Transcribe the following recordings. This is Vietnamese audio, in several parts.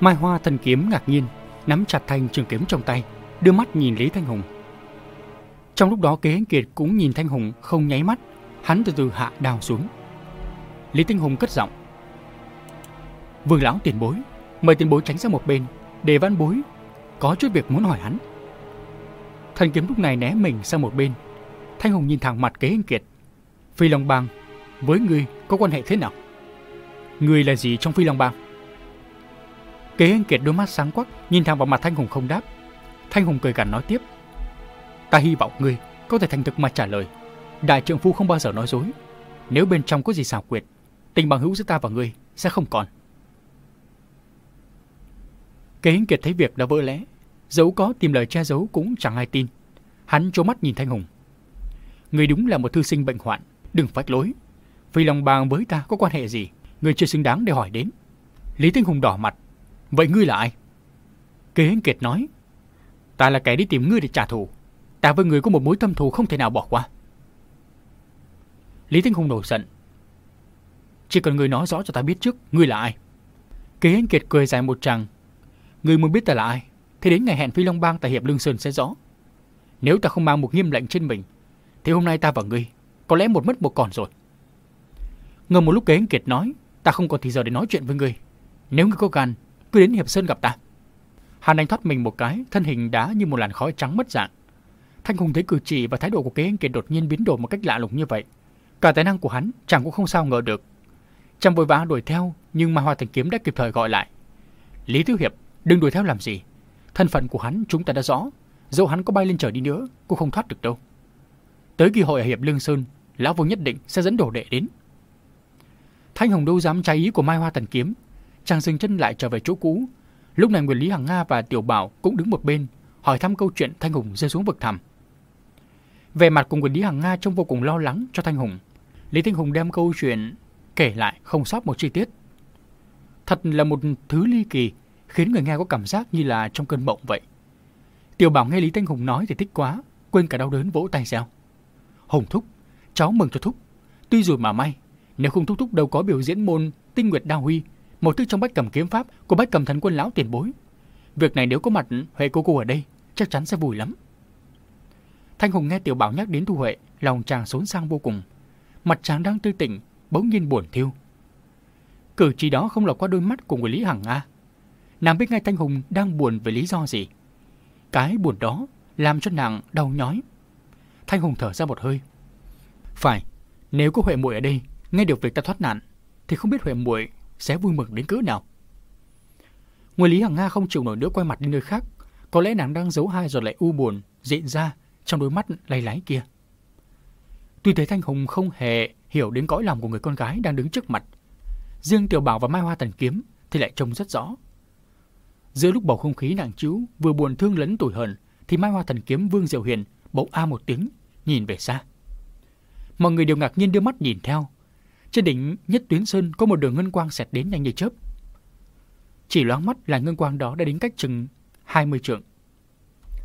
Mai Hoa thần kiếm ngạc nhiên, nắm chặt thanh trường kiếm trong tay, đưa mắt nhìn Lý Thanh Hùng. Trong lúc đó Kế Anh Kiệt cũng nhìn Thanh Hùng không nháy mắt, hắn từ từ hạ đào xuống. Lý Thanh Hùng cất giọng. Vương lão tiền bối, mời tiền bối tránh sang một bên, để văn bối có chút việc muốn hỏi hắn. Thần kiếm lúc này né mình sang một bên. Thanh Hùng nhìn thẳng mặt Kế Anh Kiệt. Phi Long Bang, với ngươi có quan hệ thế nào? Ngươi là gì trong Phi Long Bang? Kế Anh Kiệt đôi mắt sáng quắc, nhìn thẳng vào mặt Thanh Hùng không đáp. Thanh Hùng cười gằn nói tiếp. Ta hy vọng ngươi có thể thành thực mà trả lời. Đại trượng phu không bao giờ nói dối. Nếu bên trong có gì xảo quyệt, tình bằng hữu giữa ta và ngươi sẽ không còn. Kế Anh Kiệt thấy việc đã vỡ lẽ, dẫu có tìm lời che giấu cũng chẳng ai tin. Hắn trố mắt nhìn Thanh Hùng. Ngươi đúng là một thư sinh bệnh hoạn, đừng phách lối. Vì lòng bàng với ta có quan hệ gì, ngươi chưa xứng đáng để hỏi đến. Lý Thanh Hùng đỏ mặt. Vậy ngươi là ai? Kế Anh Kiệt nói. Ta là kẻ đi tìm ngươi để trả thù. Ta với ngươi có một mối thâm thù không thể nào bỏ qua. Lý Thanh Hùng nổi giận. Chỉ cần ngươi nói rõ cho ta biết trước ngươi là ai. Kế Anh Kiệt cười dài một tràng. Ngươi muốn biết ta là ai, thì đến ngày hẹn Phi Long Bang tại Hiệp Lương Sơn sẽ rõ. Nếu ta không mang một nghiêm lệnh trên mình, thì hôm nay ta và ngươi có lẽ một mất một còn rồi. Ngờ một lúc kế anh Kiệt nói, ta không còn thì giờ để nói chuyện với ngươi. Nếu ngươi có gan, cứ đến Hiệp Sơn gặp ta. Hàn Anh thoát mình một cái, thân hình đá như một làn khói trắng mất dạng. Thanh Hùng thấy cử chỉ và thái độ của kế anh Kiệt đột nhiên biến đổi một cách lạ lùng như vậy. Cả tài năng của hắn chẳng cũng không sao ngờ được. Chàng vội vã đuổi theo, nhưng mà Hoa Thành Kiếm đã kịp thời gọi lại. Lý Thiếu Hiệp, đừng đuổi theo làm gì. Thân phận của hắn chúng ta đã rõ, dẫu hắn có bay lên trời đi nữa, cũng không thoát được đâu. Tới kỳ hội ở Hiệp Lương Sơn, Lão Vương nhất định sẽ dẫn đồ đệ đến. Thanh Hồng đâu dám trái ý của Mai Hoa Thần Kiếm, chàng dừng chân lại trở về chỗ cũ. Lúc này Nguyễn Lý Hằng Nga và Tiểu Bảo cũng đứng một bên, hỏi thăm câu chuyện Thanh Hùng rơi xuống vực thẳm. Về mặt của Nguyễn Lý Hằng Nga trông vô cùng lo lắng cho Thanh Hùng. Lý Thanh Hùng đem câu chuyện kể lại không sót một chi tiết. Thật là một thứ ly kỳ, khiến người nghe có cảm giác như là trong cơn mộng vậy. Tiểu Bảo nghe Lý Thanh Hùng nói thì thích quá, quên cả đau đớn vỗ tay reo. Hùng thúc, cháu mừng cho thúc. Tuy rồi mà may, nếu không thúc thúc đâu có biểu diễn môn tinh nguyệt đao huy, một thứ trong bách cầm kiếm pháp của bách cầm thần quân lão tiền bối. Việc này nếu có mặt Huệ cô cô ở đây, chắc chắn sẽ vui lắm. Thanh Hùng nghe Tiểu Bảo nhắc đến Thu Huệ, lòng chàng xốn sang vô cùng. Mặt chàng đang tươi tỉnh, bỗng nhiên buồn thiêu. Cử chỉ đó không lọt qua đôi mắt của người Lý Hằng a. Nàng biết ngay Thanh Hùng đang buồn về lý do gì. Cái buồn đó làm cho nàng đau nhói. Thanh Hùng thở ra một hơi. Phải, nếu có Huệ muội ở đây, nghe được việc ta thoát nạn, thì không biết Huệ muội sẽ vui mừng đến cỡ nào. Người Lý Hằng Nga không chịu nổi nữa quay mặt đi nơi khác, có lẽ nàng đang giấu hai giọt lệ u buồn diễn ra trong đôi mắt lay láy kia. Tuy thế Thanh Hùng không hề hiểu đến cõi lòng của người con gái đang đứng trước mặt. Riêng Tiểu Bảo và Mai Hoa Tần Kiếm thì lại trông rất rõ. Giữa lúc bầu không khí nặng trĩu, vừa buồn thương lẫn tủi hờn, thì Mai Hoa Thần Kiếm Vương Diệu Hiền bỗng a một tiếng, nhìn về xa. Mọi người đều ngạc nhiên đưa mắt nhìn theo. Trên đỉnh nhất tuyến sơn có một đường ngân quang xẹt đến nhanh như chớp. Chỉ loáng mắt là ngân quang đó đã đến cách chừng 20 trượng.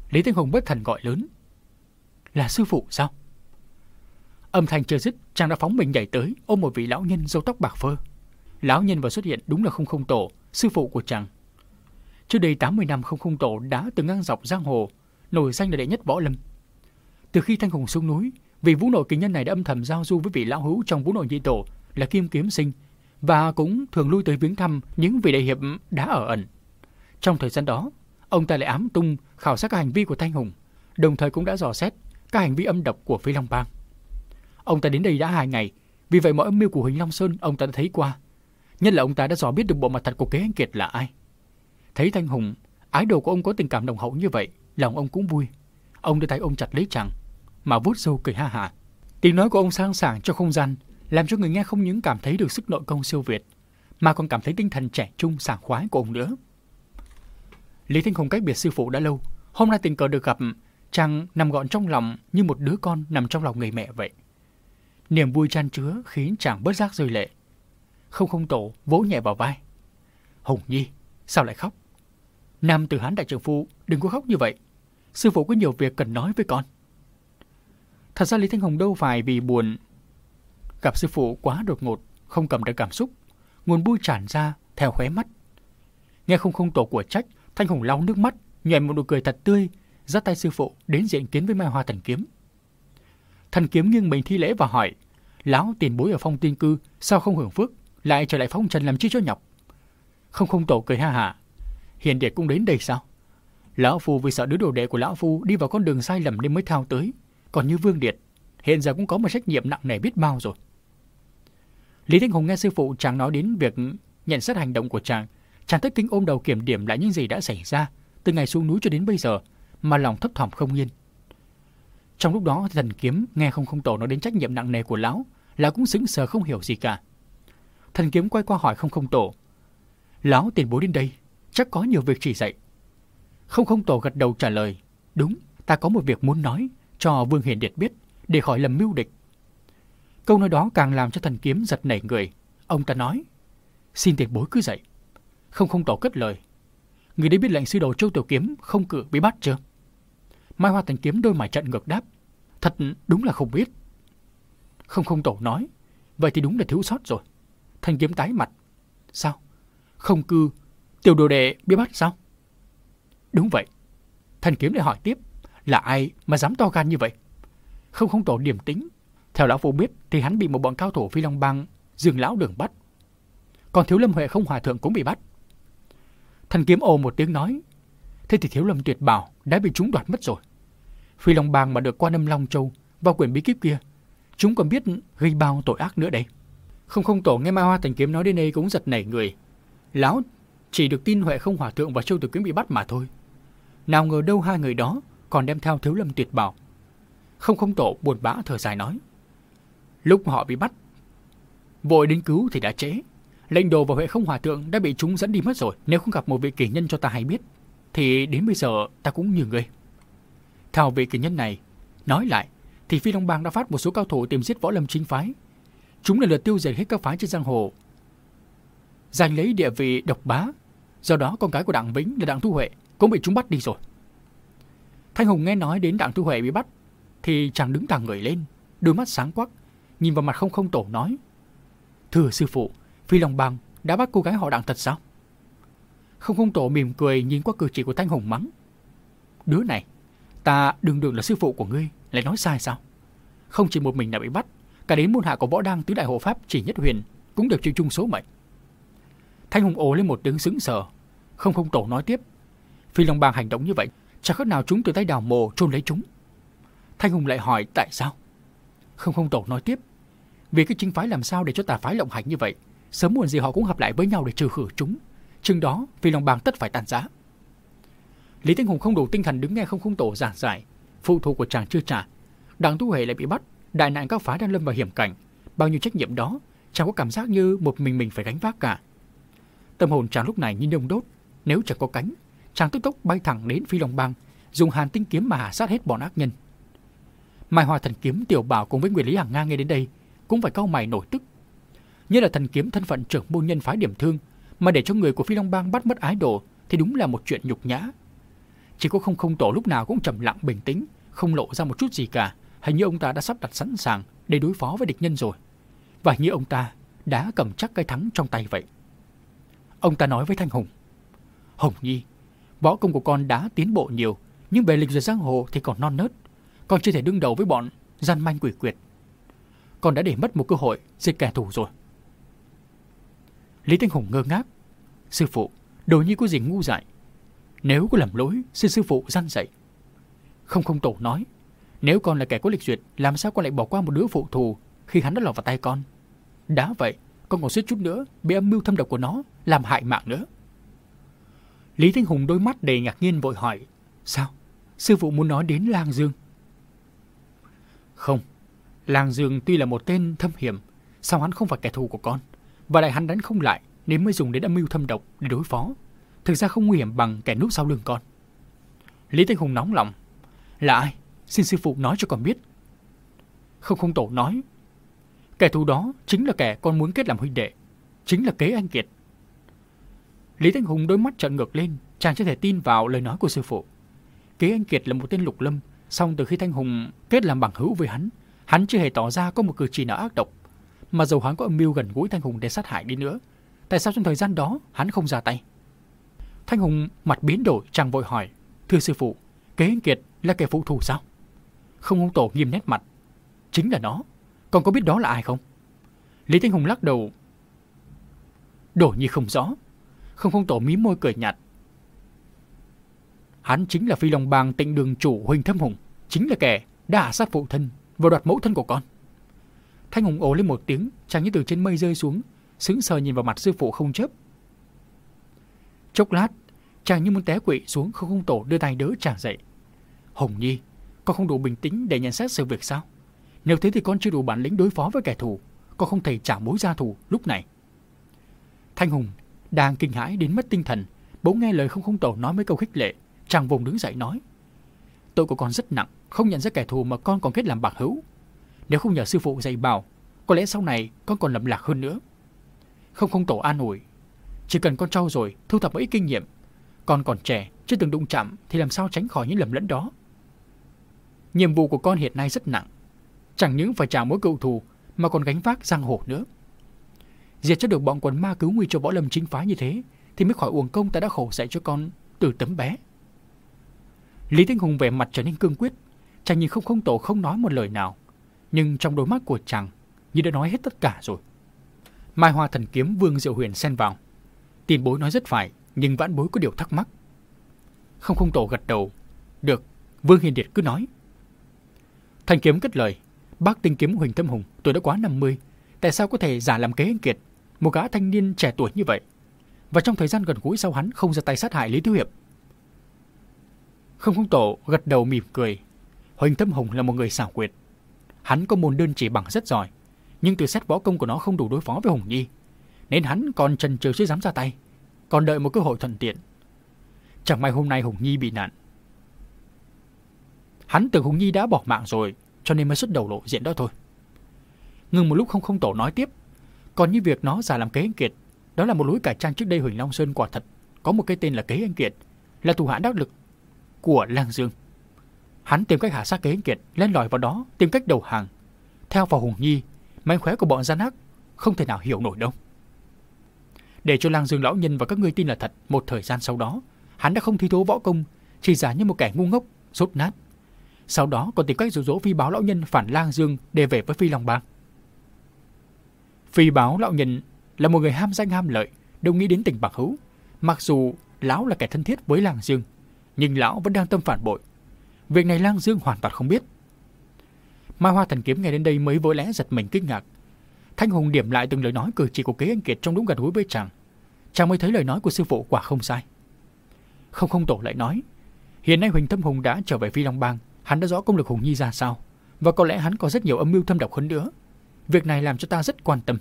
Lý Thanh Hùng bất thần gọi lớn. Là sư phụ sao? Âm thanh chưa dứt, chàng đã phóng mình nhảy tới, ôm một vị lão nhân râu tóc bạc phơ. Lão nhân vừa xuất hiện đúng là không không tổ, sư phụ của chàng. Trước đây 80 năm không không tổ đã từng ngang dọc giang hồ, nổi danh là đệ nhất võ lâm. Từ khi Thanh Hùng xuống núi, vị vũ nội kinh nhân này đã âm thầm giao du với vị lão hữu trong vũ nội nhị tổ là Kim Kiếm Sinh và cũng thường lui tới viếng thăm những vị đại hiệp đã ở ẩn. Trong thời gian đó, ông ta lại ám tung khảo sát các hành vi của Thanh Hùng, đồng thời cũng đã dò xét các hành vi âm độc của Phi Long Bang. Ông ta đến đây đã hai ngày, vì vậy mọi âm mưu của Huỳnh Long Sơn ông ta đã thấy qua. Nhất là ông ta đã dò biết được bộ mặt thật của kế anh Kiệt là ai. Thấy Thanh Hùng, ái đồ của ông có tình cảm đồng hậu như vậy, lòng ông cũng vui. Ông đưa tay ôm chặt lấy chàng, mà vuốt râu cười ha hả. Tiếng nói của ông sang sảng cho không gian, làm cho người nghe không những cảm thấy được sức nội công siêu việt, mà còn cảm thấy tinh thần trẻ trung sảng khoái của ông nữa. Lý Thanh Hùng cách biệt sư phụ đã lâu, hôm nay tình cờ được gặp, chàng nằm gọn trong lòng như một đứa con nằm trong lòng người mẹ vậy. Niềm vui chan chứa khiến chàng bớt giác rơi lệ. Không không tổ vỗ nhẹ vào vai. Hùng Nhi, sao lại khóc? Nam tử hán đại trưởng phu, đừng có khóc như vậy. Sư phụ có nhiều việc cần nói với con. Thật ra Lý Thanh Hồng đâu phải vì buồn gặp sư phụ quá đột ngột, không cầm được cảm xúc, nguồn bui tràn ra theo khóe mắt. Nghe không không tổ của trách, Thanh Hùng lau nước mắt, nhòe một nụ cười thật tươi, giơ tay sư phụ đến diện kiến với Mai Hoa Thần Kiếm. Thần Kiếm nghiêng mình thi lễ và hỏi, lão tiền bối ở phong tiên cư, sao không hưởng phước, lại trở lại phong trần làm chi cho nhọc? Không không tổ cười ha hả, hiền đệ cũng đến đây sao? Lão Phu vì sợ đứa đồ đệ của Lão Phu đi vào con đường sai lầm nên mới thao tới, còn như Vương Điệt, hiện giờ cũng có một trách nhiệm nặng nề biết bao rồi. Lý Thanh Hùng nghe sư phụ chàng nói đến việc nhận xét hành động của chàng, chàng thất kinh ôm đầu kiểm điểm lại những gì đã xảy ra từ ngày xuống núi cho đến bây giờ, mà lòng thấp thỏm không yên. Trong lúc đó, thần kiếm nghe không không tổ nói đến trách nhiệm nặng nề của lão, lão cũng sững sờ không hiểu gì cả. Thần kiếm quay qua hỏi không không tổ, lão tiền bối đến đây, chắc có nhiều việc chỉ dạy. Không không tổ gật đầu trả lời, đúng, ta có một việc muốn nói cho Vương Hiền Điệt biết để khỏi lầm mưu địch. Câu nói đó càng làm cho thần kiếm giật nảy người. Ông ta nói, xin tiền bối cứ dậy. Không không tổ cất lời. Người đấy biết lệnh sư đồ Châu Tiểu Kiếm không cử bị bắt chưa? Mai Hoa Thần Kiếm đôi mải trận ngược đáp. Thật đúng là không biết. Không không tổ nói. Vậy thì đúng là thiếu sót rồi. Thần Kiếm tái mặt. Sao? Không cư. Tiểu đồ đệ bị bắt sao? Đúng vậy. Thần Kiếm lại hỏi tiếp. Là ai mà dám to gan như vậy? Không không tổ điểm tính. Theo lão phu biết thì hắn bị một bọn cao thủ phi long bang dừng lão đường bắt. Còn thiếu lâm huệ không hòa thượng cũng bị bắt. Thần kiếm ồ một tiếng nói. Thế thì thiếu lâm tuyệt bảo đã bị chúng đoạt mất rồi. Phi long bang mà được qua năm Long Châu vào quyển bí kíp kia. Chúng còn biết gây bao tội ác nữa đây. Không không tổ nghe Ma Hoa Thần Kiếm nói đến đây cũng giật nảy người. Lão chỉ được tin Huệ không hòa thượng và Châu Tử Kiếm bị bắt mà thôi. Nào ngờ đâu hai người đó còn đem theo thiếu lâm tuyệt bảo. Không không tổ buồn bã thở dài nói. Lúc họ bị bắt, vội đến cứu thì đã trễ. Lệnh đồ và Huệ không hòa thượng đã bị chúng dẫn đi mất rồi. Nếu không gặp một vị kỳ nhân cho ta hay biết, thì đến bây giờ ta cũng như người. Theo vị kỳ nhân này, nói lại, thì Phi Long Bang đã phát một số cao thủ tìm giết võ lâm chính phái. Chúng là lượt tiêu diệt hết các phái trên giang hồ. Giành lấy địa vị độc bá. Do đó con cái của Đặng Vĩnh là Đặng Thu Huệ cũng bị chúng bắt đi rồi. Thanh Hùng nghe nói đến Đặng Thu Huệ bị bắt thì chàng đứng thẳng người lên, đôi mắt sáng quắc, nhìn vào mặt không không tổ nói. Thưa sư phụ, Phi Long Bang đã bắt cô gái họ Đặng thật sao? Không không tổ mỉm cười nhìn qua cử chỉ của Thanh Hùng mắng. Đứa này, ta đường đường là sư phụ của ngươi, lại nói sai sao? Không chỉ một mình đã bị bắt, cả đến môn hạ của võ đăng tứ đại hộ pháp chỉ nhất huyền cũng được chịu chung số mệnh. Thanh Hùng ồ lên một tiếng sững sờ, không không tổ nói tiếp. Phi Long Bang hành động như vậy, chẳng khác nào chúng từ tay đào mồ trôn lấy chúng. Thanh Hùng lại hỏi tại sao? Không không tổ nói tiếp. Vì cái chính phái làm sao để cho tà phái lộng hành như vậy, sớm muộn gì họ cũng hợp lại với nhau để trừ khử chúng. Chừng đó, Phi Long Bang tất phải tàn giá. Lý Thanh Hùng không đủ tinh thần đứng nghe không không tổ giảng giải. Phụ thuộc của chàng chưa trả. Đặng Tu Huệ lại bị bắt. Đại nạn các phái đang lâm vào hiểm cảnh. Bao nhiêu trách nhiệm đó, chàng có cảm giác như một mình mình phải gánh vác cả. Tâm hồn chàng lúc này như đông đốt. Nếu chẳng có cánh, chàng tức tốc bay thẳng đến Phi Long Bang, dùng hàn tinh kiếm mà hạ sát hết bọn ác nhân. Mai Hoa Thần Kiếm Tiểu Bảo cùng với Nguyễn Lý Hằng Nga nghe đến đây cũng phải cau mày nổi tức. Như là thần kiếm thân phận trưởng môn nhân phái điểm thương mà để cho người của Phi Long Bang bắt mất ái đồ thì đúng là một chuyện nhục nhã. Chỉ có không không tổ lúc nào cũng trầm lặng bình tĩnh, không lộ ra một chút gì cả. Hình như ông ta đã sắp đặt sẵn sàng để đối phó với địch nhân rồi. Và như ông ta đã cầm chắc cái thắng trong tay vậy. Ông ta nói với Thanh Hùng. Hồng Nhi, võ công của con đã tiến bộ nhiều, nhưng về lịch duyệt giang hồ thì còn non nớt. Con chưa thể đương đầu với bọn gian manh quỷ quyệt. Con đã để mất một cơ hội giết kẻ thù rồi. Lý Thanh Hùng ngơ ngác. Sư phụ, đồ nhi có gì ngu dại. Nếu có lầm lỗi, xin sư phụ răn dạy. Không không tổ nói. Nếu con là kẻ có lịch duyệt, làm sao con lại bỏ qua một đứa phụ thù khi hắn đã lọt vào tay con? Đã vậy, con còn suýt chút nữa bị âm mưu thâm độc của nó làm hại mạng nữa. Lý Thanh Hùng đôi mắt đầy ngạc nhiên vội hỏi. Sao? Sư phụ muốn nói đến Lang Dương? Không, Làng Dương tuy là một tên thâm hiểm, song hắn không phải kẻ thù của con. Và lại hắn đánh không lại nên mới dùng đến âm mưu thâm độc để đối phó. Thực ra không nguy hiểm bằng kẻ núp sau lưng con. Lý Thanh Hùng nóng lòng. Là ai? Xin sư phụ nói cho con biết. Không không tổ nói. Kẻ thù đó chính là kẻ con muốn kết làm huynh đệ. Chính là kế anh Kiệt. Lý Thanh Hùng đôi mắt trợn ngược lên, chàng chưa thể tin vào lời nói của sư phụ. Kế anh Kiệt là một tên lục lâm, song từ khi Thanh Hùng kết làm bằng hữu với hắn, hắn chưa hề tỏ ra có một cử chỉ nào ác độc. Mà dầu hắn có âm mưu gần gũi Thanh Hùng để sát hại đi nữa, tại sao trong thời gian đó hắn không ra tay? Thanh Hùng mặt biến đổi chàng vội hỏi. Thưa sư phụ, kế anh Kiệt là kẻ phụ thù sao? Không hung tổ nghiêm nét mặt. Chính là nó. Còn có biết đó là ai không? Lý Thanh Hùng lắc đầu. Đổ như không rõ. Không hung tổ mí môi cười nhạt. Hắn chính là phi long bang tịnh đường chủ Huỳnh Thâm Hùng. Chính là kẻ đã sát phụ thân và đoạt mẫu thân của con. Thanh Hùng ồ lên một tiếng, chàng như từ trên mây rơi xuống, sững sờ nhìn vào mặt sư phụ không chớp. Chốc lát, chàng như muốn té quỵ xuống không không tổ đưa tay đỡ chàng dậy. Hồng Nhi, con không đủ bình tĩnh để nhận xét sự việc sao? Nếu thế thì con chưa đủ bản lĩnh đối phó với kẻ thù, con không thể trả mối gia thù lúc này. Thanh Hùng đang kinh hãi đến mất tinh thần, bỗng nghe lời không không tổ nói mấy câu khích lệ, chàng vùng đứng dậy nói: "Tội của con rất nặng, không nhận ra kẻ thù mà con còn kết làm bạc hữu. Nếu không nhờ sư phụ dạy bảo, có lẽ sau này con còn lầm lạc hơn nữa." Không không tổ an ủi, chỉ cần con trau rồi, thu thập một ít kinh nghiệm, con còn trẻ, chưa từng đụng chạm thì làm sao tránh khỏi những lầm lẫn đó. Nhiệm vụ của con hiện nay rất nặng, chẳng những phải trả mối cựu thù mà còn gánh vác giang hồ nữa. Diệt cho được bọn quần ma cứu nguy cho võ lâm chính phái như thế thì mới khỏi uổng công ta đã khổ dạy cho con từ tấm bé. Lý Thanh Hùng vẻ mặt trở nên cương quyết, chàng nhìn không không tổ không nói một lời nào, nhưng trong đôi mắt của chàng như đã nói hết tất cả rồi. Mai Hoa Thần Kiếm Vương Diệu Huyền xen vào. Tiền bối nói rất phải, nhưng vãn bối có điều thắc mắc. Không không tổ gật đầu. Được, Vương Hiền Điệt cứ nói. Thần Kiếm cất lời. Bác tinh kiếm Huỳnh Thâm Hùng, tuổi đã quá 50. Tại sao có thể giả làm kế anh Kiệt, một gã thanh niên trẻ tuổi như vậy? Và trong thời gian gần gũi sau hắn không ra tay sát hại Lý Thiếu Hiệp. Không không tổ gật đầu mỉm cười. Huỳnh Thâm Hùng là một người xảo quyệt. Hắn có môn đơn chỉ bằng rất giỏi, nhưng từ xét võ công của nó không đủ đối phó với Hùng Nhi, nên hắn còn chần chừ chưa dám ra tay, còn đợi một cơ hội thuận tiện. Chẳng may hôm nay Hùng Nhi bị nạn. Hắn tưởng Hùng Nhi đã bỏ mạng rồi, cho nên mới xuất đầu lộ diện đó thôi. Ngừng một lúc không không tổ nói tiếp, còn như việc nó giả làm kế anh Kiệt, đó là một lối cải trang trước đây Huỳnh Long Sơn quả thật có một cái tên là kế anh Kiệt, là thủ hạ đắc lực của Lang Dương. Hắn tìm cách hạ sát kế anh Kiệt, lên lòi vào đó, tìm cách đầu hàng. Theo vào Hùng Nhi, mánh khóe của bọn gian ác không thể nào hiểu nổi đâu. Để cho lang dương lão nhân và các ngươi tin là thật, một thời gian sau đó, hắn đã không thi thố võ công, chỉ giả như một kẻ ngu ngốc, rốt nát. Sau đó còn tìm cách dụ dỗ phi báo lão nhân phản lang dương để về với phi long bang. Phi báo lão nhân là một người ham danh ham lợi, đâu nghĩ đến tình bạc hữu. Mặc dù lão là kẻ thân thiết với lang dương, nhưng lão vẫn đang tâm phản bội. Việc này lang dương hoàn toàn không biết. Mai Hoa Thần Kiếm nghe đến đây mới vội lẽ giật mình kinh ngạc. Thanh Hùng điểm lại từng lời nói cử chỉ của kế anh Kiệt trong đúng gần gũi với chàng. Chàng mới thấy lời nói của sư phụ quả không sai. Không không tổ lại nói, hiện nay Huỳnh Thâm Hùng đã trở về Phi Long Bang, hắn đã rõ công lực Hùng Nhi ra sao, và có lẽ hắn có rất nhiều âm mưu thâm độc hơn nữa. Việc này làm cho ta rất quan tâm.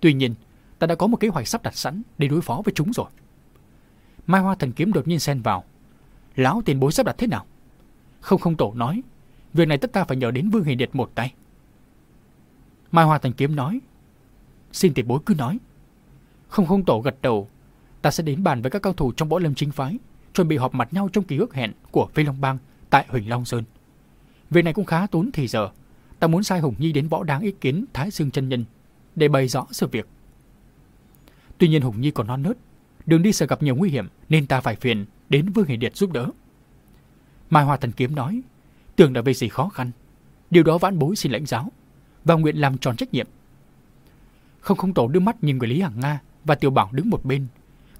Tuy nhiên, ta đã có một kế hoạch sắp đặt sẵn để đối phó với chúng rồi. Mai Hoa Thần Kiếm đột nhiên xen vào. Lão tiền bối sắp đặt thế nào? Không không tổ nói, Việc này tất ta phải nhờ đến Vương Hiền Điệt một tay. Mai Hoa Thành Kiếm nói. Xin tiền bối cứ nói. Không không tổ gật đầu. Ta sẽ đến bàn với các cao thủ trong võ lâm chính phái, chuẩn bị họp mặt nhau trong kỳ ước hẹn của Phi Long Bang tại Huỳnh Long Sơn. Việc này cũng khá tốn thì giờ. Ta muốn sai Hùng Nhi đến võ đáng ý kiến Thái Dương chân nhân để bày rõ sự việc. Tuy nhiên Hùng Nhi còn non nớt, đường đi sẽ gặp nhiều nguy hiểm nên ta phải phiền đến Vương Hiền Điệt giúp đỡ. Mai Hoa Thần Kiếm nói, tưởng là về gì khó khăn. Điều đó vãn bối xin lãnh giáo và nguyện làm tròn trách nhiệm. Không không tổ đưa mắt nhìn người Lý Hằng Nga và Tiểu Bảo đứng một bên.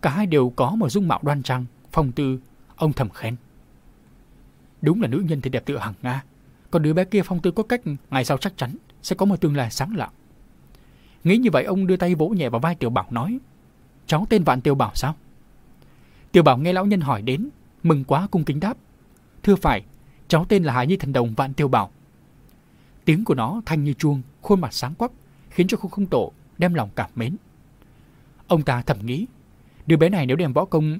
Cả hai đều có một dung mạo đoan trang, phong tư, ông thầm khen. Đúng là nữ nhân thì đẹp tựa Hằng Nga, còn đứa bé kia phong tư có cách ngày sau chắc chắn sẽ có một tương lai sáng lạng. Nghĩ như vậy ông đưa tay vỗ nhẹ vào vai Tiểu Bảo nói, cháu tên Vạn Tiểu Bảo sao? Tiểu Bảo nghe lão nhân hỏi đến, mừng quá cung kính đáp. Thưa phải, Cháu tên là Hải Nhi Thần Đồng Vạn Tiêu Bảo. Tiếng của nó thanh như chuông, khuôn mặt sáng quắc, khiến cho không không tổ đem lòng cảm mến. Ông ta thầm nghĩ, đứa bé này nếu đem võ công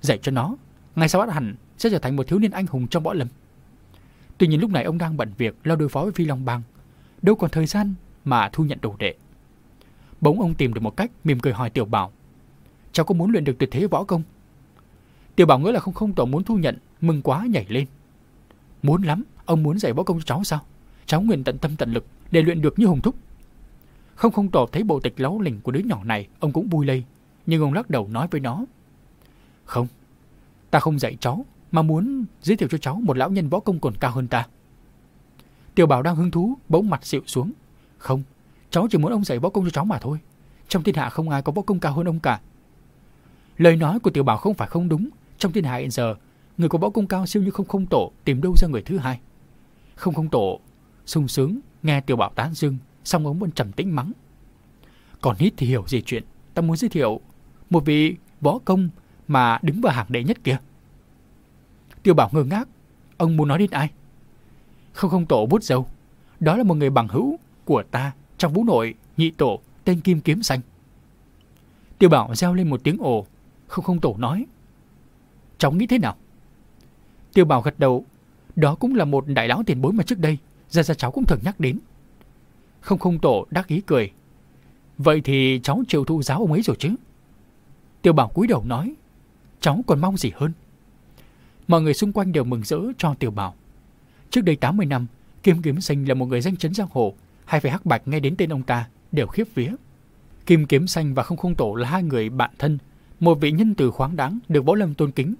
dạy cho nó, ngày sau bắt hẳn sẽ trở thành một thiếu niên anh hùng trong võ lâm. Tuy nhiên lúc này ông đang bận việc lo đối phó với Phi Long Bang, đâu còn thời gian mà thu nhận đồ đệ. Bỗng ông tìm được một cách mỉm cười hỏi Tiểu Bảo, cháu có muốn luyện được tuyệt thế võ công? Tiểu Bảo ngỡ là không không tổ muốn thu nhận, mừng quá nhảy lên. Muốn lắm, ông muốn dạy võ công cho cháu sao? Cháu nguyện tận tâm tận lực để luyện được như hùng thúc. Không không tỏ thấy bộ tịch lấu lình của đứa nhỏ này, ông cũng vui lây. Nhưng ông lắc đầu nói với nó. Không, ta không dạy cháu, mà muốn giới thiệu cho cháu một lão nhân võ công còn cao hơn ta. Tiểu bảo đang hứng thú, bỗng mặt xịu xuống. Không, cháu chỉ muốn ông dạy võ công cho cháu mà thôi. Trong thiên hạ không ai có võ công cao hơn ông cả. Lời nói của tiểu bảo không phải không đúng. Trong thiên hạ hiện giờ, người có võ công cao siêu như không không tổ tìm đâu ra người thứ hai. Không không tổ, sung sướng, nghe tiểu bảo tán dương, xong ông vẫn trầm tĩnh mắng. Còn hít thì hiểu gì chuyện, ta muốn giới thiệu một vị võ công mà đứng vào hàng đệ nhất kia. Tiểu bảo ngơ ngác, ông muốn nói đến ai? Không không tổ bút dâu, đó là một người bằng hữu của ta trong vũ nội nhị tổ tên Kim Kiếm Xanh. Tiểu bảo reo lên một tiếng ồ, không không tổ nói. Cháu nghĩ thế nào? Tiêu bảo gật đầu, đó cũng là một đại lão tiền bối mà trước đây, ra ra cháu cũng thường nhắc đến. Không không tổ đắc ý cười. Vậy thì cháu chịu thu giáo ông ấy rồi chứ? Tiêu bảo cúi đầu nói, cháu còn mong gì hơn? Mọi người xung quanh đều mừng rỡ cho Tiểu Bảo. Trước đây 80 năm, Kim Kiếm Xanh là một người danh chấn giang hồ, hai phải hắc bạch nghe đến tên ông ta đều khiếp vía. Kim Kiếm Xanh và Không Không Tổ là hai người bạn thân, một vị nhân từ khoáng đáng được võ lâm tôn kính,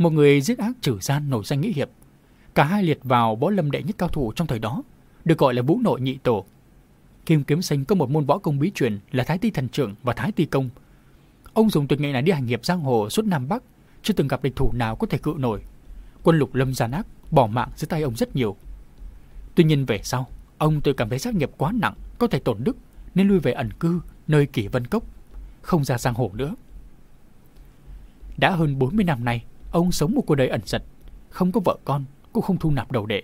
một người giết ác trừ gian nổi danh nghĩa hiệp. Cả hai liệt vào võ lâm đệ nhất cao thủ trong thời đó, được gọi là vũ nội nhị tổ. Kim Kiếm Sinh có một môn võ công bí truyền là Thái Ti Thần Trưởng và Thái Ti Công. Ông dùng tuyệt nghệ này đi hành nghiệp giang hồ suốt Nam Bắc, chưa từng gặp địch thủ nào có thể cự nổi. Quân lục lâm gian ác, bỏ mạng dưới tay ông rất nhiều. Tuy nhiên về sau, ông tự cảm thấy sát nghiệp quá nặng, có thể tổn đức, nên lui về ẩn cư nơi kỷ vân cốc, không ra giang hồ nữa. Đã hơn 40 năm nay, ông sống một cuộc đời ẩn giật, không có vợ con, cũng không thu nạp đầu đệ.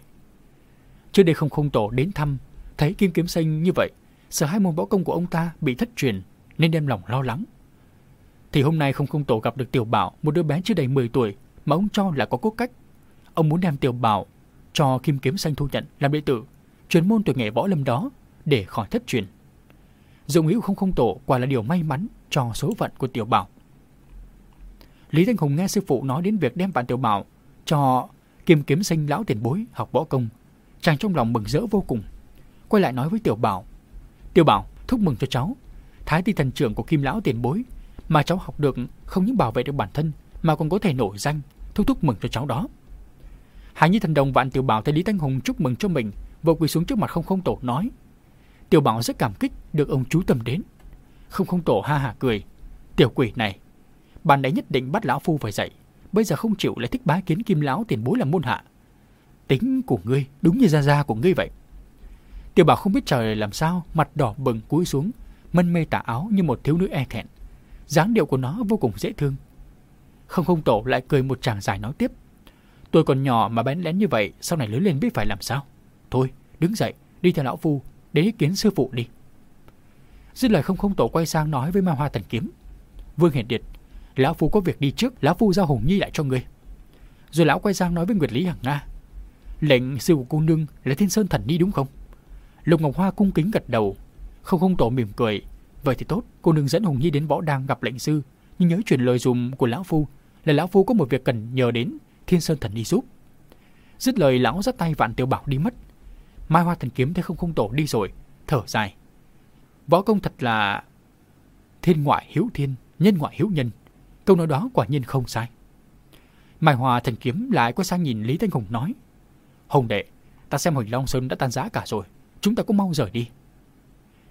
Trước đây không không tổ đến thăm, thấy kim kiếm xanh như vậy, sợ hai môn võ công của ông ta bị thất truyền nên đem lòng lo lắng. Thì hôm nay không không tổ gặp được Tiểu Bảo, một đứa bé chưa đầy 10 tuổi mà ông cho là có cốt cách. Ông muốn đem Tiểu Bảo cho Kim Kiếm Xanh thu nhận làm đệ tử, truyền môn tuyệt nghệ võ lâm đó để khỏi thất truyền. Dụng hữu không không tổ quả là điều may mắn cho số phận của Tiểu Bảo. Lý Thanh Hùng nghe sư phụ nói đến việc đem vạn Tiểu Bảo cho Kim Kiếm Sinh lão tiền bối học võ công, chàng trong lòng mừng rỡ vô cùng. Quay lại nói với Tiểu Bảo, Tiểu Bảo, thúc mừng cho cháu. Thái ti thần trưởng của Kim lão tiền bối mà cháu học được không những bảo vệ được bản thân mà còn có thể nổi danh, thúc thúc mừng cho cháu đó. Hai Nhi thần đồng vạn Tiểu Bảo thấy Lý Thanh Hùng chúc mừng cho mình, vội quỳ xuống trước mặt không không tổ nói. Tiểu Bảo rất cảm kích được ông chú tâm đến. Không không tổ ha hà cười. Tiểu quỷ này, ban đấy nhất định bắt lão phu phải dạy. Bây giờ không chịu lại thích bái kiến kim lão tiền bối làm môn hạ. Tính của ngươi đúng như gia gia của ngươi vậy. Tiểu Bảo không biết trời làm sao, mặt đỏ bừng cúi xuống, mân mê tả áo như một thiếu nữ e thẹn dáng điệu của nó vô cùng dễ thương. Không không tổ lại cười một tràng dài nói tiếp. Tôi còn nhỏ mà bén lén như vậy, sau này lớn lên biết phải làm sao. Thôi, đứng dậy, đi theo lão phu, để ý kiến sư phụ đi. Dứt lời không không tổ quay sang nói với ma hoa thần kiếm. Vương Hiển Điệt, lão phu có việc đi trước, lão phu giao hùng nhi lại cho ngươi. Rồi lão quay sang nói với Nguyệt Lý Hằng Nga. Lệnh sư của cô nương là thiên sơn thần đi đúng không? Lục Ngọc Hoa cung kính gật đầu. Không không tổ mỉm cười, Vậy thì tốt, cô nương dẫn Hùng Nhi đến võ đang gặp lệnh sư, nhưng nhớ truyền lời dùm của lão phu là lão phu có một việc cần nhờ đến Thiên Sơn Thần đi giúp. Dứt lời lão dắt tay Vạn Tiểu Bảo đi mất. Mai Hoa Thần kiếm thấy không không tổ đi rồi, thở dài. Võ công thật là thiên ngoại hiếu thiên, nhân ngoại hiếu nhân. Câu nói đó quả nhiên không sai. Mai hòa Thần kiếm lại quay sang nhìn Lý Thanh Hùng nói: "Hồng đệ, ta xem Huỳnh Long Sơn đã tan rã cả rồi, chúng ta cũng mau rời đi."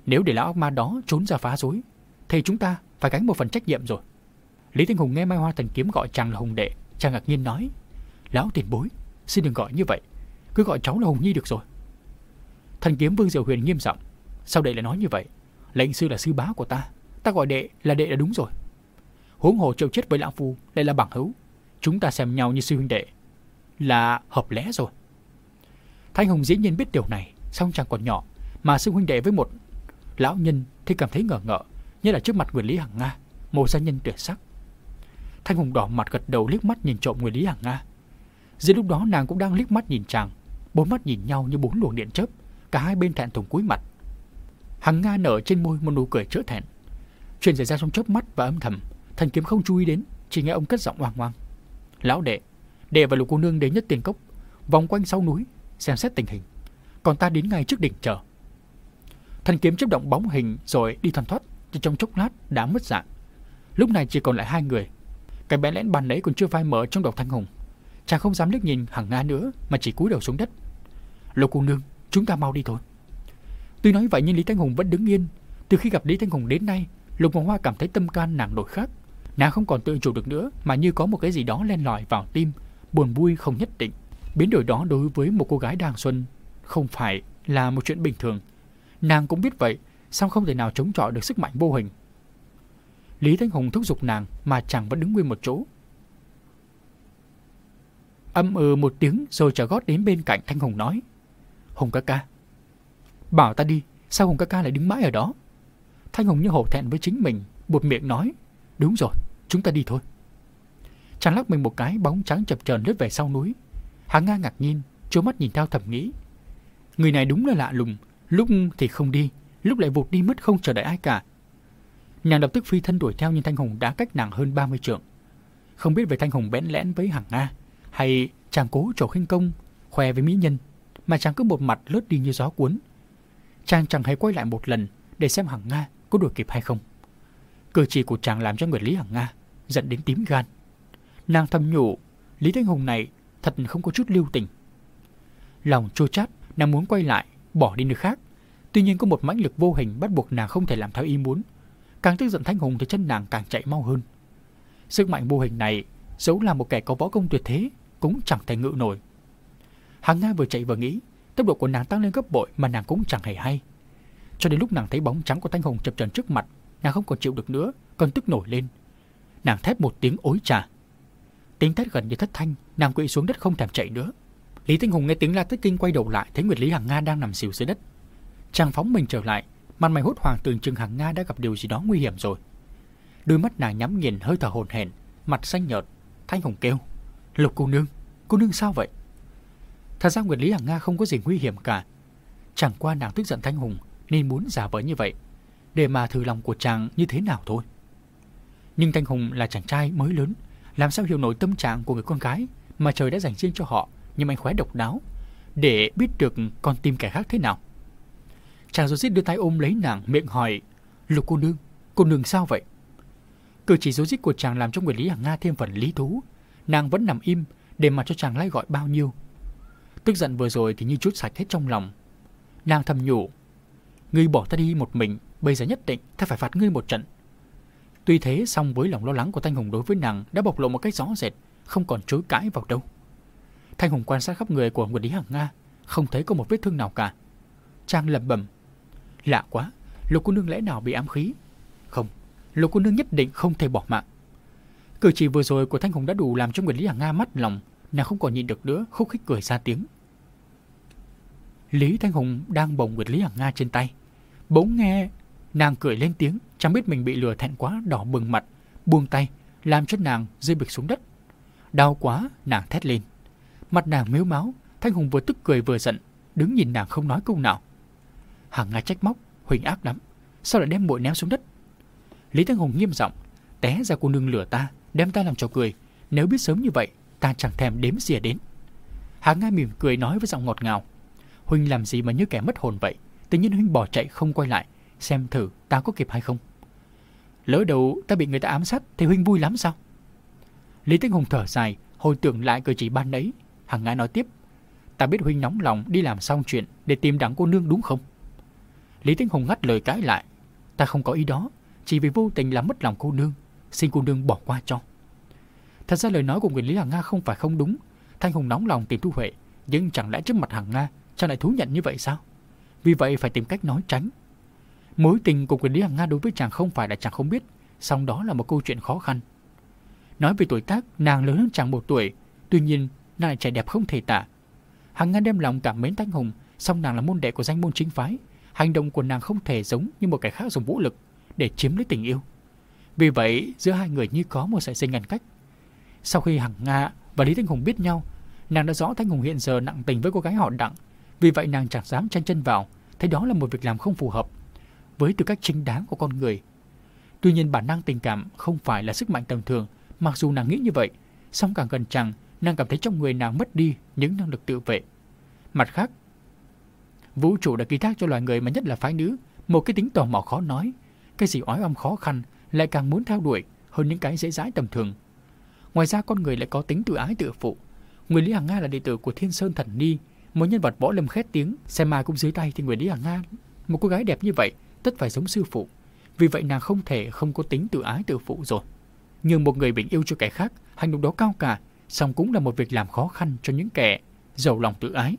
Nếu để lão ác ma đó trốn ra phá rối, thì chúng ta phải gánh một phần trách nhiệm rồi. Lý Thanh Hùng nghe Mai Hoa Thần Kiếm gọi chàng là Hùng Đệ, chàng ngạc nhiên nói, Lão tiền bối, xin đừng gọi như vậy, cứ gọi cháu là Hùng Nhi được rồi. Thần Kiếm Vương Diệu Huyền nghiêm giọng, sao đệ lại nói như vậy? Lệnh sư là sư bá của ta, ta gọi đệ là đệ là đúng rồi. Huống hồ chịu chết với lão phu lại là bằng hữu, chúng ta xem nhau như sư huynh đệ là hợp lẽ rồi. Thanh Hùng dĩ nhiên biết điều này, song chàng còn nhỏ mà sư huynh đệ với một Lão nhân thì cảm thấy ngờ ngợ, như là trước mặt Nguyên Lý Hằng Nga, một gia nhân tuyệt sắc. Thanh Hùng đỏ mặt gật đầu liếc mắt nhìn trộm Nguyên Lý Hằng Nga. Giữa lúc đó nàng cũng đang liếc mắt nhìn chàng, bốn mắt nhìn nhau như bốn luồng điện chớp, cả hai bên thẹn thùng cúi mặt. Hằng Nga nở trên môi một nụ cười chữa thẹn. Chuyện xảy ra trong chớp mắt và âm thầm, thần kiếm không chú ý đến, chỉ nghe ông cất giọng oang oang. Lão đệ, đệ và lục cô nương đến nhất tiền cốc, vòng quanh sau núi, xem xét tình hình. Còn ta đến ngay trước đỉnh chờ. Thanh kiếm chấp động bóng hình rồi đi thoăn thoát, chỉ trong chốc lát đã mất dạng. Lúc này chỉ còn lại hai người. Cái bé lẽn bàn ấy còn chưa phai mở trong đầu Thanh Hùng. Chàng không dám liếc nhìn Hằng Nga nữa mà chỉ cúi đầu xuống đất. Lục cô nương, chúng ta mau đi thôi. Tuy nói vậy nhưng Lý Thanh Hùng vẫn đứng yên. Từ khi gặp Lý Thanh Hùng đến nay, Lục Hoàng Hoa cảm thấy tâm can nàng đổi khác. Nàng không còn tự chủ được nữa mà như có một cái gì đó len lỏi vào tim, buồn vui không nhất định. Biến đổi đó đối với một cô gái đang xuân không phải là một chuyện bình thường. Nàng cũng biết vậy, song không thể nào chống chọi được sức mạnh vô hình. Lý Thanh Hùng thúc giục nàng mà chàng vẫn đứng nguyên một chỗ. Âm ừ một tiếng rồi trở gót đến bên cạnh Thanh Hùng nói. Hùng ca ca. Bảo ta đi, sao Hùng ca ca lại đứng mãi ở đó? Thanh Hùng như hổ thẹn với chính mình, buột miệng nói. Đúng rồi, chúng ta đi thôi. Chàng lắc mình một cái bóng trắng chập chờn lướt về sau núi. Hắn Nga ngạc nhiên, trố mắt nhìn theo thầm nghĩ. Người này đúng là lạ lùng, lúc thì không đi, lúc lại vụt đi mất không chờ đợi ai cả. Nàng lập tức phi thân đuổi theo nhưng Thanh Hùng đã cách nàng hơn 30 trượng. Không biết về Thanh Hùng bẽn lẽn với hàng Nga, hay chàng cố trổ khinh công, khoe với mỹ nhân, mà chàng cứ một mặt lướt đi như gió cuốn. Chàng chẳng hề quay lại một lần để xem hàng Nga có đuổi kịp hay không. Cử chỉ của chàng làm cho Nguyệt Lý Hằng Nga giận đến tím gan. Nàng thầm nhủ, Lý Thanh Hùng này thật không có chút lưu tình. Lòng chua chát, nàng muốn quay lại, bỏ đi nơi khác. Tuy nhiên có một mãnh lực vô hình bắt buộc nàng không thể làm theo ý muốn. Càng tức giận Thanh Hùng thì chân nàng càng chạy mau hơn. Sức mạnh vô hình này, dẫu là một kẻ có võ công tuyệt thế, cũng chẳng thể ngự nổi. Hàng Nga vừa chạy vừa nghĩ, tốc độ của nàng tăng lên gấp bội mà nàng cũng chẳng hề hay. Cho đến lúc nàng thấy bóng trắng của Thanh Hùng chập chờn trước mặt, nàng không còn chịu được nữa, cơn tức nổi lên. Nàng thét một tiếng ối trà. Tiếng thét gần như thất thanh, nàng quỵ xuống đất không thèm chạy nữa. Lý Thanh Hùng nghe tiếng la thất kinh quay đầu lại, thấy Nguyệt Lý Hằng Nga đang nằm xỉu dưới đất. Chàng phóng mình trở lại, mặt mày hốt hoảng tưởng chừng Hằng Nga đã gặp điều gì đó nguy hiểm rồi. Đôi mắt nàng nhắm nghiền hơi thở hồn hển, mặt xanh nhợt. Thanh Hùng kêu: "Lục cô nương, cô nương sao vậy?" Thật ra Nguyệt Lý Hằng Nga không có gì nguy hiểm cả. Chẳng qua nàng tức giận Thanh Hùng nên muốn giả vờ như vậy, để mà thử lòng của chàng như thế nào thôi. Nhưng Thanh Hùng là chàng trai mới lớn, làm sao hiểu nổi tâm trạng của người con gái mà trời đã dành riêng cho họ nhưng anh khóe độc đáo để biết được con tim kẻ khác thế nào. Chàng rối rít đưa tay ôm lấy nàng miệng hỏi Lục cô nương, cô nương sao vậy? Cử chỉ rối rít của chàng làm cho người Lý Hằng Nga thêm phần lý thú. Nàng vẫn nằm im để mà cho chàng lai gọi bao nhiêu. Tức giận vừa rồi thì như chút sạch hết trong lòng. Nàng thầm nhủ. Ngươi bỏ ta đi một mình, bây giờ nhất định ta phải phạt ngươi một trận. Tuy thế song với lòng lo lắng của Thanh Hùng đối với nàng đã bộc lộ một cách rõ rệt, không còn chối cãi vào đâu. Thanh Hùng quan sát khắp người của Nguyễn Lý Hằng Nga, không thấy có một vết thương nào cả. Trang lẩm bẩm, lạ quá, Lục cô nương lẽ nào bị ám khí? Không, Lục cô nương nhất định không thể bỏ mạng. Cử chỉ vừa rồi của Thanh Hùng đã đủ làm cho Nguyễn Lý Hằng Nga mắt lòng, nàng không còn nhịn được nữa, khúc khích cười ra tiếng. Lý Thanh Hùng đang bồng Nguyễn Lý Hằng Nga trên tay, bỗng nghe nàng cười lên tiếng, chẳng biết mình bị lừa thẹn quá đỏ bừng mặt, buông tay, làm cho nàng rơi bịch xuống đất. Đau quá, nàng thét lên. Mặt nàng mếu máu, Thanh Hùng vừa tức cười vừa giận, đứng nhìn nàng không nói câu nào. Hằng Nga trách móc, Huỳnh ác lắm, sao lại đem muội ném xuống đất? Lý Thanh Hùng nghiêm giọng, té ra cô nương lửa ta, đem ta làm trò cười. Nếu biết sớm như vậy, ta chẳng thèm đếm xỉa đến. Hằng Nga mỉm cười nói với giọng ngọt ngào. Huynh làm gì mà như kẻ mất hồn vậy? Tự nhiên Huynh bỏ chạy không quay lại, xem thử ta có kịp hay không. Lỡ đầu ta bị người ta ám sát thì Huynh vui lắm sao? Lý Thanh Hùng thở dài, hồi tưởng lại cử chỉ ban ấy. Hằng Nga nói tiếp, ta biết Huynh nóng lòng đi làm xong chuyện để tìm đặng cô nương đúng không? Lý Thanh Hùng ngắt lời cãi lại, ta không có ý đó, chỉ vì vô tình làm mất lòng cô nương, xin cô nương bỏ qua cho. Thật ra lời nói của Nguyễn Lý Hằng Nga không phải không đúng, Thanh Hùng nóng lòng tìm Thu Huệ, nhưng chẳng lẽ trước mặt Hằng Nga, chàng lại thú nhận như vậy sao? Vì vậy phải tìm cách nói tránh. Mối tình của quyền Lý hàng Nga đối với chàng không phải là chàng không biết, song đó là một câu chuyện khó khăn. Nói về tuổi tác, nàng lớn hơn chàng một tuổi, tuy nhiên nàng lại trẻ đẹp không thể tả. Hằng Nga đem lòng cảm mến Thanh Hùng, song nàng là môn đệ của danh môn chính phái, hành động của nàng không thể giống như một kẻ khác dùng vũ lực để chiếm lấy tình yêu. Vì vậy, giữa hai người như có một sợi dây ngăn cách. Sau khi Hằng Nga và Lý Thanh Hùng biết nhau, nàng đã rõ Thanh Hùng hiện giờ nặng tình với cô gái họ Đặng. Vì vậy nàng chẳng dám chen chân vào, thấy đó là một việc làm không phù hợp với tư cách chính đáng của con người. Tuy nhiên bản năng tình cảm không phải là sức mạnh tầm thường, mặc dù nàng nghĩ như vậy, song càng gần chàng, nàng cảm thấy trong người nàng mất đi những năng lực tự vệ. Mặt khác, Vũ trụ đã ký thác cho loài người mà nhất là phái nữ một cái tính tò mò khó nói. Cái gì oái oăm khó khăn lại càng muốn theo đuổi hơn những cái dễ dãi tầm thường. Ngoài ra con người lại có tính tự ái tự phụ. Người Lý Hằng Nga là đệ tử của Thiên Sơn Thần Ni, một nhân vật võ lâm khét tiếng, xem mai cũng dưới tay thì người Lý Hằng Nga, một cô gái đẹp như vậy, tất phải giống sư phụ. Vì vậy nàng không thể không có tính tự ái tự phụ rồi. Nhưng một người bình yêu cho kẻ khác, hành động đó cao cả, song cũng là một việc làm khó khăn cho những kẻ giàu lòng tự ái.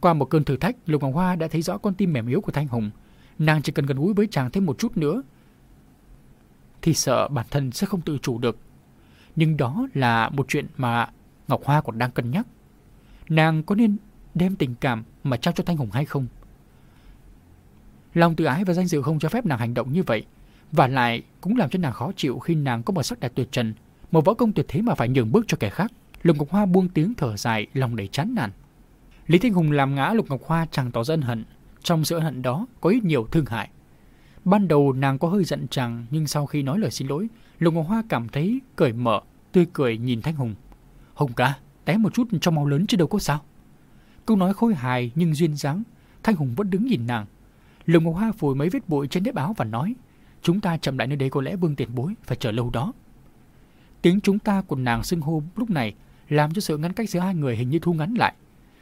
Qua một cơn thử thách, Lục Ngọc Hoa đã thấy rõ con tim mềm yếu của Thanh Hùng. Nàng chỉ cần gần gũi với chàng thêm một chút nữa, thì sợ bản thân sẽ không tự chủ được. Nhưng đó là một chuyện mà Ngọc Hoa còn đang cân nhắc. Nàng có nên đem tình cảm mà trao cho Thanh Hùng hay không? Lòng tự ái và danh dự không cho phép nàng hành động như vậy, và lại cũng làm cho nàng khó chịu khi nàng có một sắc đẹp tuyệt trần, một võ công tuyệt thế mà phải nhường bước cho kẻ khác. Lục Ngọc Hoa buông tiếng thở dài, lòng đầy chán nản. Lý Thanh Hùng làm ngã Lục Ngọc Hoa chẳng tỏ dân hận, trong sự hận đó có ít nhiều thương hại. Ban đầu nàng có hơi giận chàng, nhưng sau khi nói lời xin lỗi, Lục Ngọc Hoa cảm thấy cởi mở, tươi cười nhìn Thanh Hùng. Hùng ca, té một chút cho máu lớn chứ đâu có sao. Câu nói khôi hài nhưng duyên dáng, Thanh Hùng vẫn đứng nhìn nàng. Lục Ngọc Hoa phủi mấy vết bụi trên nếp áo và nói, chúng ta chậm lại nơi đây có lẽ vương tiền bối phải chờ lâu đó. Tiếng chúng ta của nàng xưng hô lúc này làm cho sự ngăn cách giữa hai người hình như thu ngắn lại.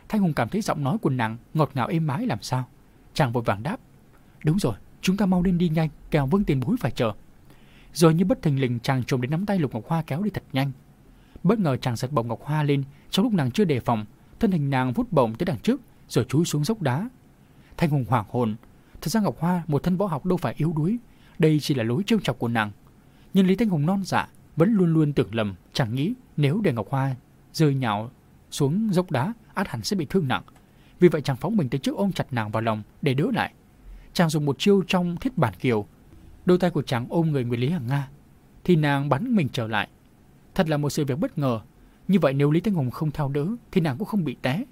Thanh Hùng cảm thấy giọng nói của nàng ngọt ngào êm ái làm sao. Chàng vội vàng đáp. Đúng rồi, chúng ta mau lên đi nhanh, kẻo vương tiền bối phải chờ. Rồi như bất thình lình chàng trồm đến nắm tay Lục Ngọc Hoa kéo đi thật nhanh. Bất ngờ chàng giật bổng Ngọc Hoa lên trong lúc nàng chưa đề phòng, thân hình nàng vút bổng tới đằng trước rồi chúi xuống dốc đá. Thanh Hùng hoảng hồn. Thật ra Ngọc Hoa một thân võ học đâu phải yếu đuối, đây chỉ là lối trêu chọc của nàng. Nhưng Lý Thanh Hùng non dạ vẫn luôn luôn tưởng lầm, chẳng nghĩ nếu để Ngọc Hoa rơi nhào xuống dốc đá, át hẳn sẽ bị thương nặng. Vì vậy chàng phóng mình tới trước ôm chặt nàng vào lòng để đỡ lại. Chàng dùng một chiêu trong thiết bản kiều. Đôi tay của chàng ôm người Nguyễn Lý Hằng Nga. Thì nàng bắn mình trở lại. Thật là một sự việc bất ngờ. Như vậy nếu Lý Thanh Hùng không theo đỡ thì nàng cũng không bị té.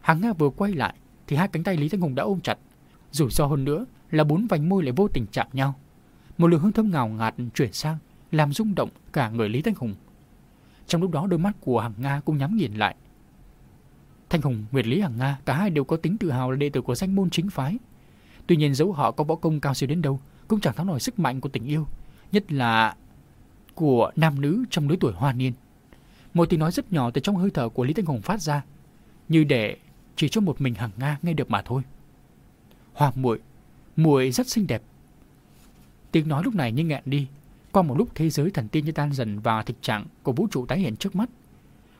Hằng Nga vừa quay lại thì hai cánh tay Lý Thanh Hùng đã ôm chặt. Rủi ro hơn nữa là bốn vành môi lại vô tình chạm nhau. Một lượng hương thơm ngào ngạt chuyển sang làm rung động cả người Lý Thanh Hùng. Trong lúc đó đôi mắt của Hằng Nga cũng nhắm nhìn lại. Thanh Hùng, Nguyệt Lý Hằng Nga, cả hai đều có tính tự hào là đệ tử của danh môn chính phái. Tuy nhiên dẫu họ có võ công cao siêu đến đâu, cũng chẳng thắng nổi sức mạnh của tình yêu, nhất là của nam nữ trong lứa tuổi hoa niên. Một tiếng nói rất nhỏ từ trong hơi thở của Lý Thanh Hùng phát ra, như để chỉ cho một mình Hằng Nga nghe được mà thôi. Hoa muội, muội rất xinh đẹp. Tiếng nói lúc này như nghẹn đi, qua một lúc thế giới thần tiên như tan dần và thực trạng của vũ trụ tái hiện trước mắt.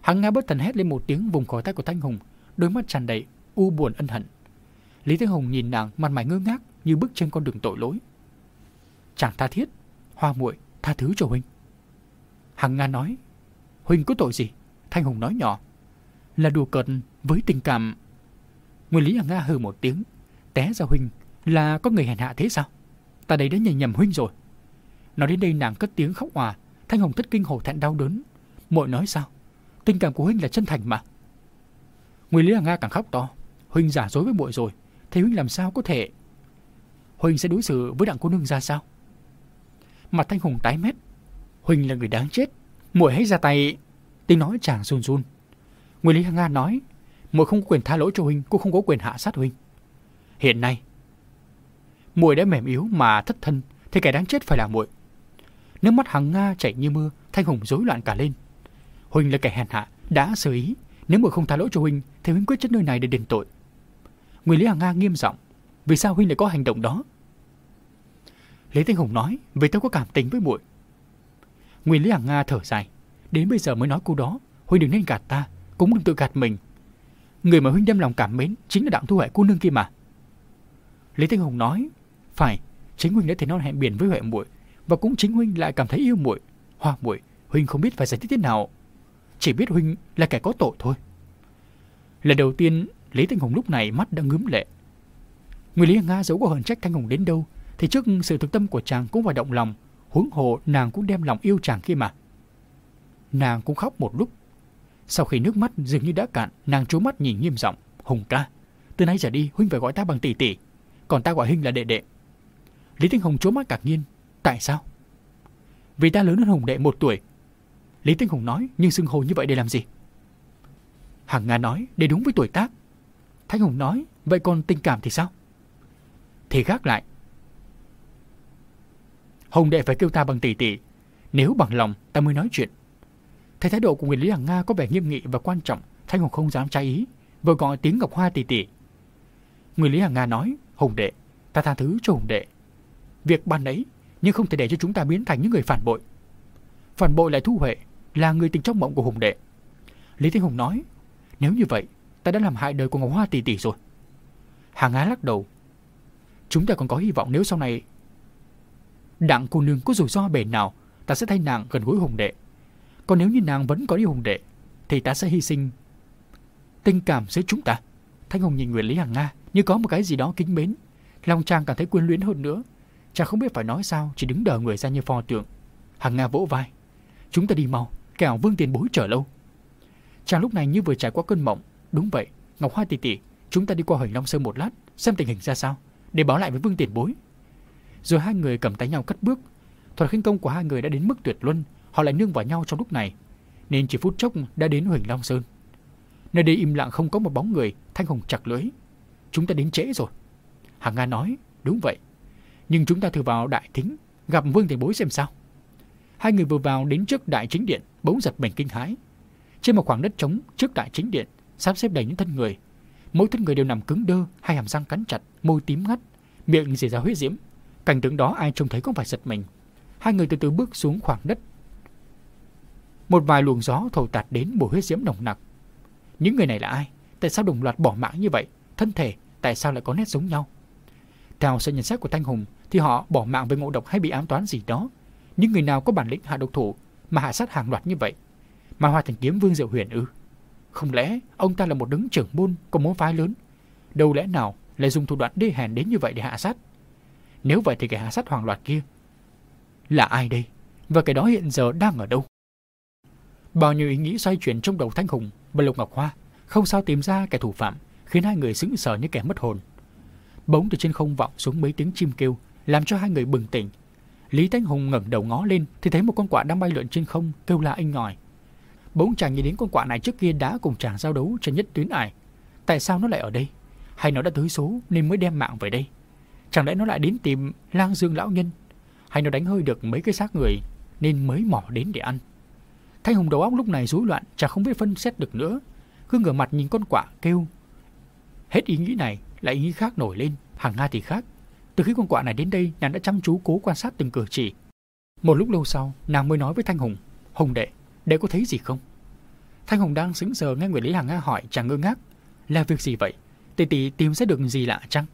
Hằng Nga bất thần hét lên một tiếng vùng khỏi tay của Thanh Hùng, đôi mắt tràn đầy u buồn ân hận. Lý Thanh Hùng nhìn nàng mặt mày ngơ ngác như bước trên con đường tội lỗi. Chàng tha thiết, hoa muội tha thứ cho huynh. Hằng Nga nói, huynh có tội gì? Thanh Hùng nói nhỏ, là đùa cợt với tình cảm. Nguyên Lý Hằng Nga hừ một tiếng, té ra huynh là có người hèn hạ thế sao? Ta đây đã nhầm nhầm huynh rồi. Nói đến đây nàng cất tiếng khóc hòa, Thanh Hồng thất kinh hổ thẹn đau đớn. Muội nói sao? Tình cảm của huynh là chân thành mà. Nguyên Lý Hằng Nga càng khóc to, huynh giả dối với muội rồi, thì huynh làm sao có thể huynh sẽ đối xử với đặng cô nương ra sao mặt thanh hùng tái mét huynh là người đáng chết muội hãy ra tay tiếng nói chàng run run nguyên lý hằng nga nói muội không có quyền tha lỗi cho huynh cũng không có quyền hạ sát huynh hiện nay, muội đã mềm yếu mà thất thân, thì kẻ đáng chết phải là muội. Nước mắt hằng nga chảy như mưa, thanh hùng rối loạn cả lên. Huynh là kẻ hèn hạ, đã xử ý. Nếu muội không tha lỗi cho huynh thì huynh quyết chết nơi này để đền tội. Nguyên Lý Hằng Nga nghiêm giọng, Vì sao huynh lại có hành động đó? Lý Thanh Hùng nói, Vì tôi có cảm tình với muội. Nguyên Lý Hằng Nga thở dài, Đến bây giờ mới nói câu đó Huynh đừng nên gạt ta, Cũng đừng tự gạt mình. Người mà huynh đem lòng cảm mến Chính là đặng thu hệ cô nương kia mà. Lý Tinh Hùng nói Phải Chính huynh đã thấy non hẹn biển với huệ muội Và cũng chính huynh lại cảm thấy yêu muội Hoa muội Huynh không biết phải giải thích thế nào Chỉ biết huynh là kẻ có tội thôi Lần đầu tiên Lý Tinh Hùng lúc này mắt đã ngướm lệ. Người Lý Nga dẫu có hờn trách Thanh Hùng đến đâu, thì trước sự thực tâm của chàng cũng phải động lòng, huống hồ nàng cũng đem lòng yêu chàng kia mà. Nàng cũng khóc một lúc. Sau khi nước mắt dường như đã cạn, nàng trố mắt nhìn nghiêm giọng, "Hùng ca, từ nay trở đi huynh phải gọi ta bằng tỷ tỷ, còn ta gọi huynh là đệ đệ." Lý Tinh Hùng chố mắt ngạc nhiên, "Tại sao?" "Vì ta lớn hơn Hùng đệ một tuổi." Lý Tinh Hùng nói, "Nhưng xưng hô như vậy để làm gì?" Hằng Nga nói, "Để đúng với tuổi tác." Thanh Hùng nói, vậy còn tình cảm thì sao? Thì gác lại. Hùng đệ phải kêu ta bằng tỷ tỷ. Nếu bằng lòng, ta mới nói chuyện. Thấy thái độ của người Lý Hằng Nga có vẻ nghiêm nghị và quan trọng, Thanh Hùng không dám trái ý, vừa gọi tiếng Ngọc Hoa tỷ tỷ. người Lý Hằng Nga nói, Hùng đệ, ta tha thứ cho Hùng đệ. Việc ban ấy, nhưng không thể để cho chúng ta biến thành những người phản bội. Phản bội lại thu huệ, là người tình trong mộng của Hùng đệ. Lý Thanh Hùng nói, nếu như vậy, ta đã làm hại đời của Ngọc Hoa tỷ tỷ rồi. Hàng Á lắc đầu. Chúng ta còn có hy vọng nếu sau này đặng cô nương có rủi ro bề nào, ta sẽ thay nàng gần gũi Hùng đệ. Còn nếu như nàng vẫn có đi Hùng đệ, thì ta sẽ hy sinh tình cảm giữa chúng ta. Thanh Hùng nhìn Nguyễn Lý Hằng Nga như có một cái gì đó kính mến. Lòng chàng cảm thấy quyến luyến hơn nữa. Chàng không biết phải nói sao, chỉ đứng đờ người ra như pho tượng. Hằng Nga vỗ vai. Chúng ta đi mau, kẻo vương tiền bối chờ lâu. Chàng lúc này như vừa trải qua cơn mộng. Đúng vậy, Ngọc Hoa tỷ tỷ, chúng ta đi qua Hoành Long Sơn một lát, xem tình hình ra sao, để báo lại với vương tiền bối. Rồi hai người cầm tay nhau cất bước. Thuật khinh công của hai người đã đến mức tuyệt luân, họ lại nương vào nhau trong lúc này, nên chỉ phút chốc đã đến Huỳnh Long Sơn. Nơi đây im lặng không có một bóng người, Thanh Hồng chặt lưới. Chúng ta đến trễ rồi. Hàng Nga nói, đúng vậy. Nhưng chúng ta thử vào đại thính, gặp Vương Thầy Bối xem sao. Hai người vừa vào đến trước đại chính điện, bỗng giật mình kinh hãi. Trên một khoảng đất trống trước đại chính điện, sắp xếp đầy những thân người. Mỗi thân người đều nằm cứng đơ, hai hàm răng cắn chặt, môi tím ngắt, miệng rỉ ra huyết diễm. Cảnh tượng đó ai trông thấy cũng phải giật mình. Hai người từ từ bước xuống khoảng đất. Một vài luồng gió thổi tạt đến mùi huyết diễm nồng nặc. Những người này là ai? Tại sao đồng loạt bỏ mạng như vậy? Thân thể, tại sao lại có nét giống nhau? Theo sự nhận xét của Thanh Hùng, thì họ bỏ mạng với ngộ độc hay bị ám toán gì đó. Những người nào có bản lĩnh hạ độc thủ mà hạ sát hàng loạt như vậy? Mà Hoa Thành Kiếm Vương Diệu Huyền ư? Không lẽ ông ta là một đứng trưởng môn có môn phái lớn? Đâu lẽ nào lại dùng thủ đoạn đê hèn đến như vậy để hạ sát? Nếu vậy thì kẻ hạ sát hoàng loạt kia là ai đây? Và cái đó hiện giờ đang ở đâu? Bao nhiêu ý nghĩ xoay chuyển trong đầu Thanh Hùng và Lục Ngọc Hoa, không sao tìm ra kẻ thủ phạm, khiến hai người sững sờ như kẻ mất hồn. Bỗng từ trên không vọng xuống mấy tiếng chim kêu, làm cho hai người bừng tỉnh. Lý Thanh Hùng ngẩng đầu ngó lên thì thấy một con quạ đang bay lượn trên không, kêu la inh ngòi. Bỗng chàng nhìn đến con quạ này trước kia đã cùng chàng giao đấu trên nhất tuyến ải. Tại sao nó lại ở đây? Hay nó đã tới số nên mới đem mạng về đây? Chẳng lẽ nó lại đến tìm lang dương lão nhân? Hay nó đánh hơi được mấy cái xác người nên mới mỏ đến để ăn? Thanh Hùng đầu óc lúc này rối loạn, chả không biết phân xét được nữa. Cứ ngửa mặt nhìn con quạ kêu. Hết ý nghĩ này, lại ý nghĩ khác nổi lên, hàng Nga thì khác. Từ khi con quạ này đến đây, nàng đã chăm chú cố quan sát từng cử chỉ. Một lúc lâu sau, nàng mới nói với Thanh Hùng, Hùng đệ, đệ có thấy gì không? Thanh Hùng đang sững sờ nghe Nguyễn Lý Hàng Nga hỏi chàng ngơ ngác. Là việc gì vậy? Tỷ tỷ tìm sẽ được gì lạ chăng?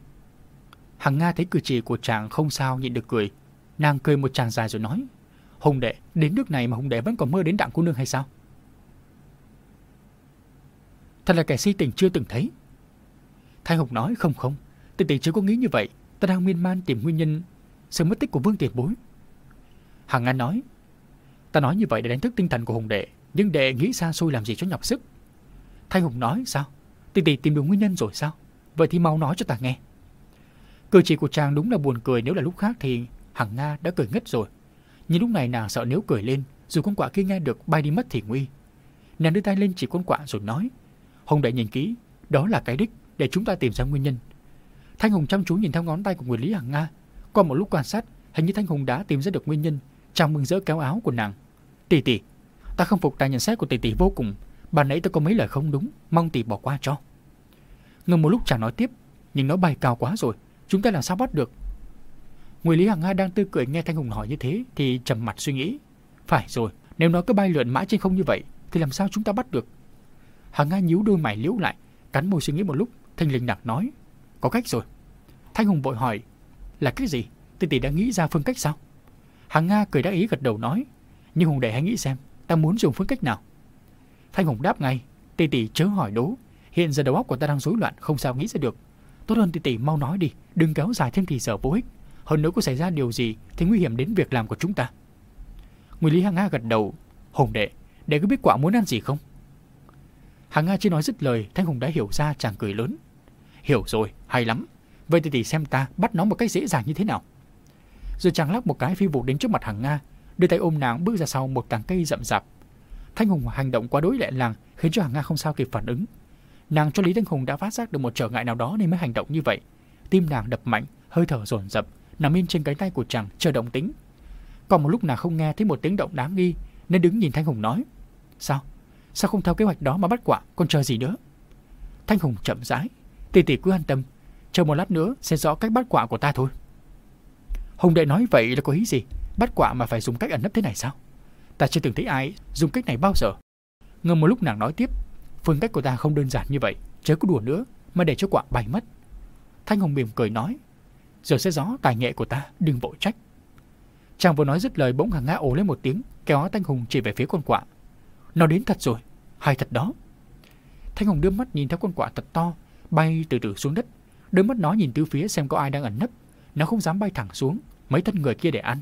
Hằng Nga thấy cử chỉ của chàng không sao nhịn được cười. Nàng cười một tràng dài rồi nói. Hùng đệ, đến nước này mà Hùng đệ vẫn còn mơ đến đặng cô nương hay sao? Thật là kẻ si tình chưa từng thấy. Thanh Hùng nói không không, tỷ tỷ chưa có nghĩ như vậy. Ta đang miên man tìm nguyên nhân sự mất tích của Vương Tiền Bối. Hằng Nga nói, ta nói như vậy để đánh thức tinh thần của Hùng đệ, nhưng đệ nghĩ xa xôi làm gì cho nhọc sức. Thanh Hùng nói sao? Tỷ tỷ tìm được nguyên nhân rồi sao? Vậy thì mau nói cho ta nghe. Cử chỉ của chàng đúng là buồn cười nếu là lúc khác thì Hằng Nga đã cười ngất rồi. Nhưng lúc này nàng sợ nếu cười lên, dù con quạ kia nghe được bay đi mất thì nguy. Nàng đưa tay lên chỉ con quạ rồi nói, Hồng đại nhìn kỹ, đó là cái đích để chúng ta tìm ra nguyên nhân. Thanh Hùng chăm chú nhìn theo ngón tay của người Lý Hằng Nga. Qua một lúc quan sát, hình như Thanh Hùng đã tìm ra được nguyên nhân. Chàng mừng rỡ kéo áo của nàng. Tỷ tỷ, ta không phục tài nhận xét của tỷ tỷ vô cùng. bà nãy tôi có mấy lời không đúng, mong tỷ bỏ qua cho. Ngừng một lúc chàng nói tiếp, nhưng nó bay cao quá rồi, chúng ta làm sao bắt được? Người Lý Hằng Nga đang tươi cười nghe Thanh Hùng hỏi như thế thì trầm mặt suy nghĩ. Phải rồi, nếu nó cứ bay lượn mãi trên không như vậy thì làm sao chúng ta bắt được? Hằng Nga nhíu đôi mày liễu lại, cắn môi suy nghĩ một lúc, Thanh Linh nặng nói. Có cách rồi. Thanh Hùng vội hỏi. Là cái gì? Tỷ tỷ đã nghĩ ra phương cách sao? Hằng Nga cười đắc ý gật đầu nói. Nhưng Hùng đệ hãy nghĩ xem, ta muốn dùng phương cách nào? Thanh Hùng đáp ngay. Tỷ tỷ chớ hỏi đố. Hiện giờ đầu óc của ta đang rối loạn, không sao nghĩ ra được. Tốt hơn tỷ tỷ mau nói đi, đừng kéo dài thêm thì giờ vô ích. Hơn nữa có xảy ra điều gì thì nguy hiểm đến việc làm của chúng ta. Nguyên Lý Hằng Nga gật đầu. Hùng đệ, đệ có biết quả muốn ăn gì không? Hằng Nga chưa nói dứt lời, Thanh Hùng đã hiểu ra chàng cười lớn. Hiểu rồi, hay lắm. Vậy thì tỷ xem ta bắt nó một cách dễ dàng như thế nào. Rồi chàng lắc một cái phi vụ đến trước mặt Hằng Nga, đưa tay ôm nàng bước ra sau một tàng cây rậm rạp. Thanh Hùng hành động quá đối lẹ làng khiến cho Hằng Nga không sao kịp phản ứng. Nàng cho Lý Thanh Hùng đã phát giác được một trở ngại nào đó nên mới hành động như vậy. Tim nàng đập mạnh, hơi thở dồn dập, nằm yên trên cánh tay của chàng chờ động tĩnh. Còn một lúc nào không nghe thấy một tiếng động đáng nghi nên đứng nhìn Thanh Hùng nói. Sao? Sao không theo kế hoạch đó mà bắt quả, còn chờ gì nữa? Thanh Hùng chậm rãi. Tỷ tỷ cứ an tâm, chờ một lát nữa sẽ rõ cách bắt quả của ta thôi. Hùng đệ nói vậy là có ý gì? Bắt quả mà phải dùng cách ẩn nấp thế này sao? Ta chưa từng thấy ai dùng cách này bao giờ. Ngầm một lúc nàng nói tiếp, phương cách của ta không đơn giản như vậy, chớ có đùa nữa mà để cho quả bay mất. Thanh hùng mỉm cười nói, giờ sẽ rõ tài nghệ của ta, đừng vội trách. Chàng vừa nói dứt lời bỗng hàng ngã ồ lên một tiếng, kéo Thanh Hùng chỉ về phía con quạ. Nó đến thật rồi, hay thật đó. Thanh Hùng đưa mắt nhìn theo con quạ thật to, bay từ từ xuống đất. Đôi mắt nó nhìn tứ phía xem có ai đang ẩn nấp. Nó không dám bay thẳng xuống, mấy thân người kia để ăn.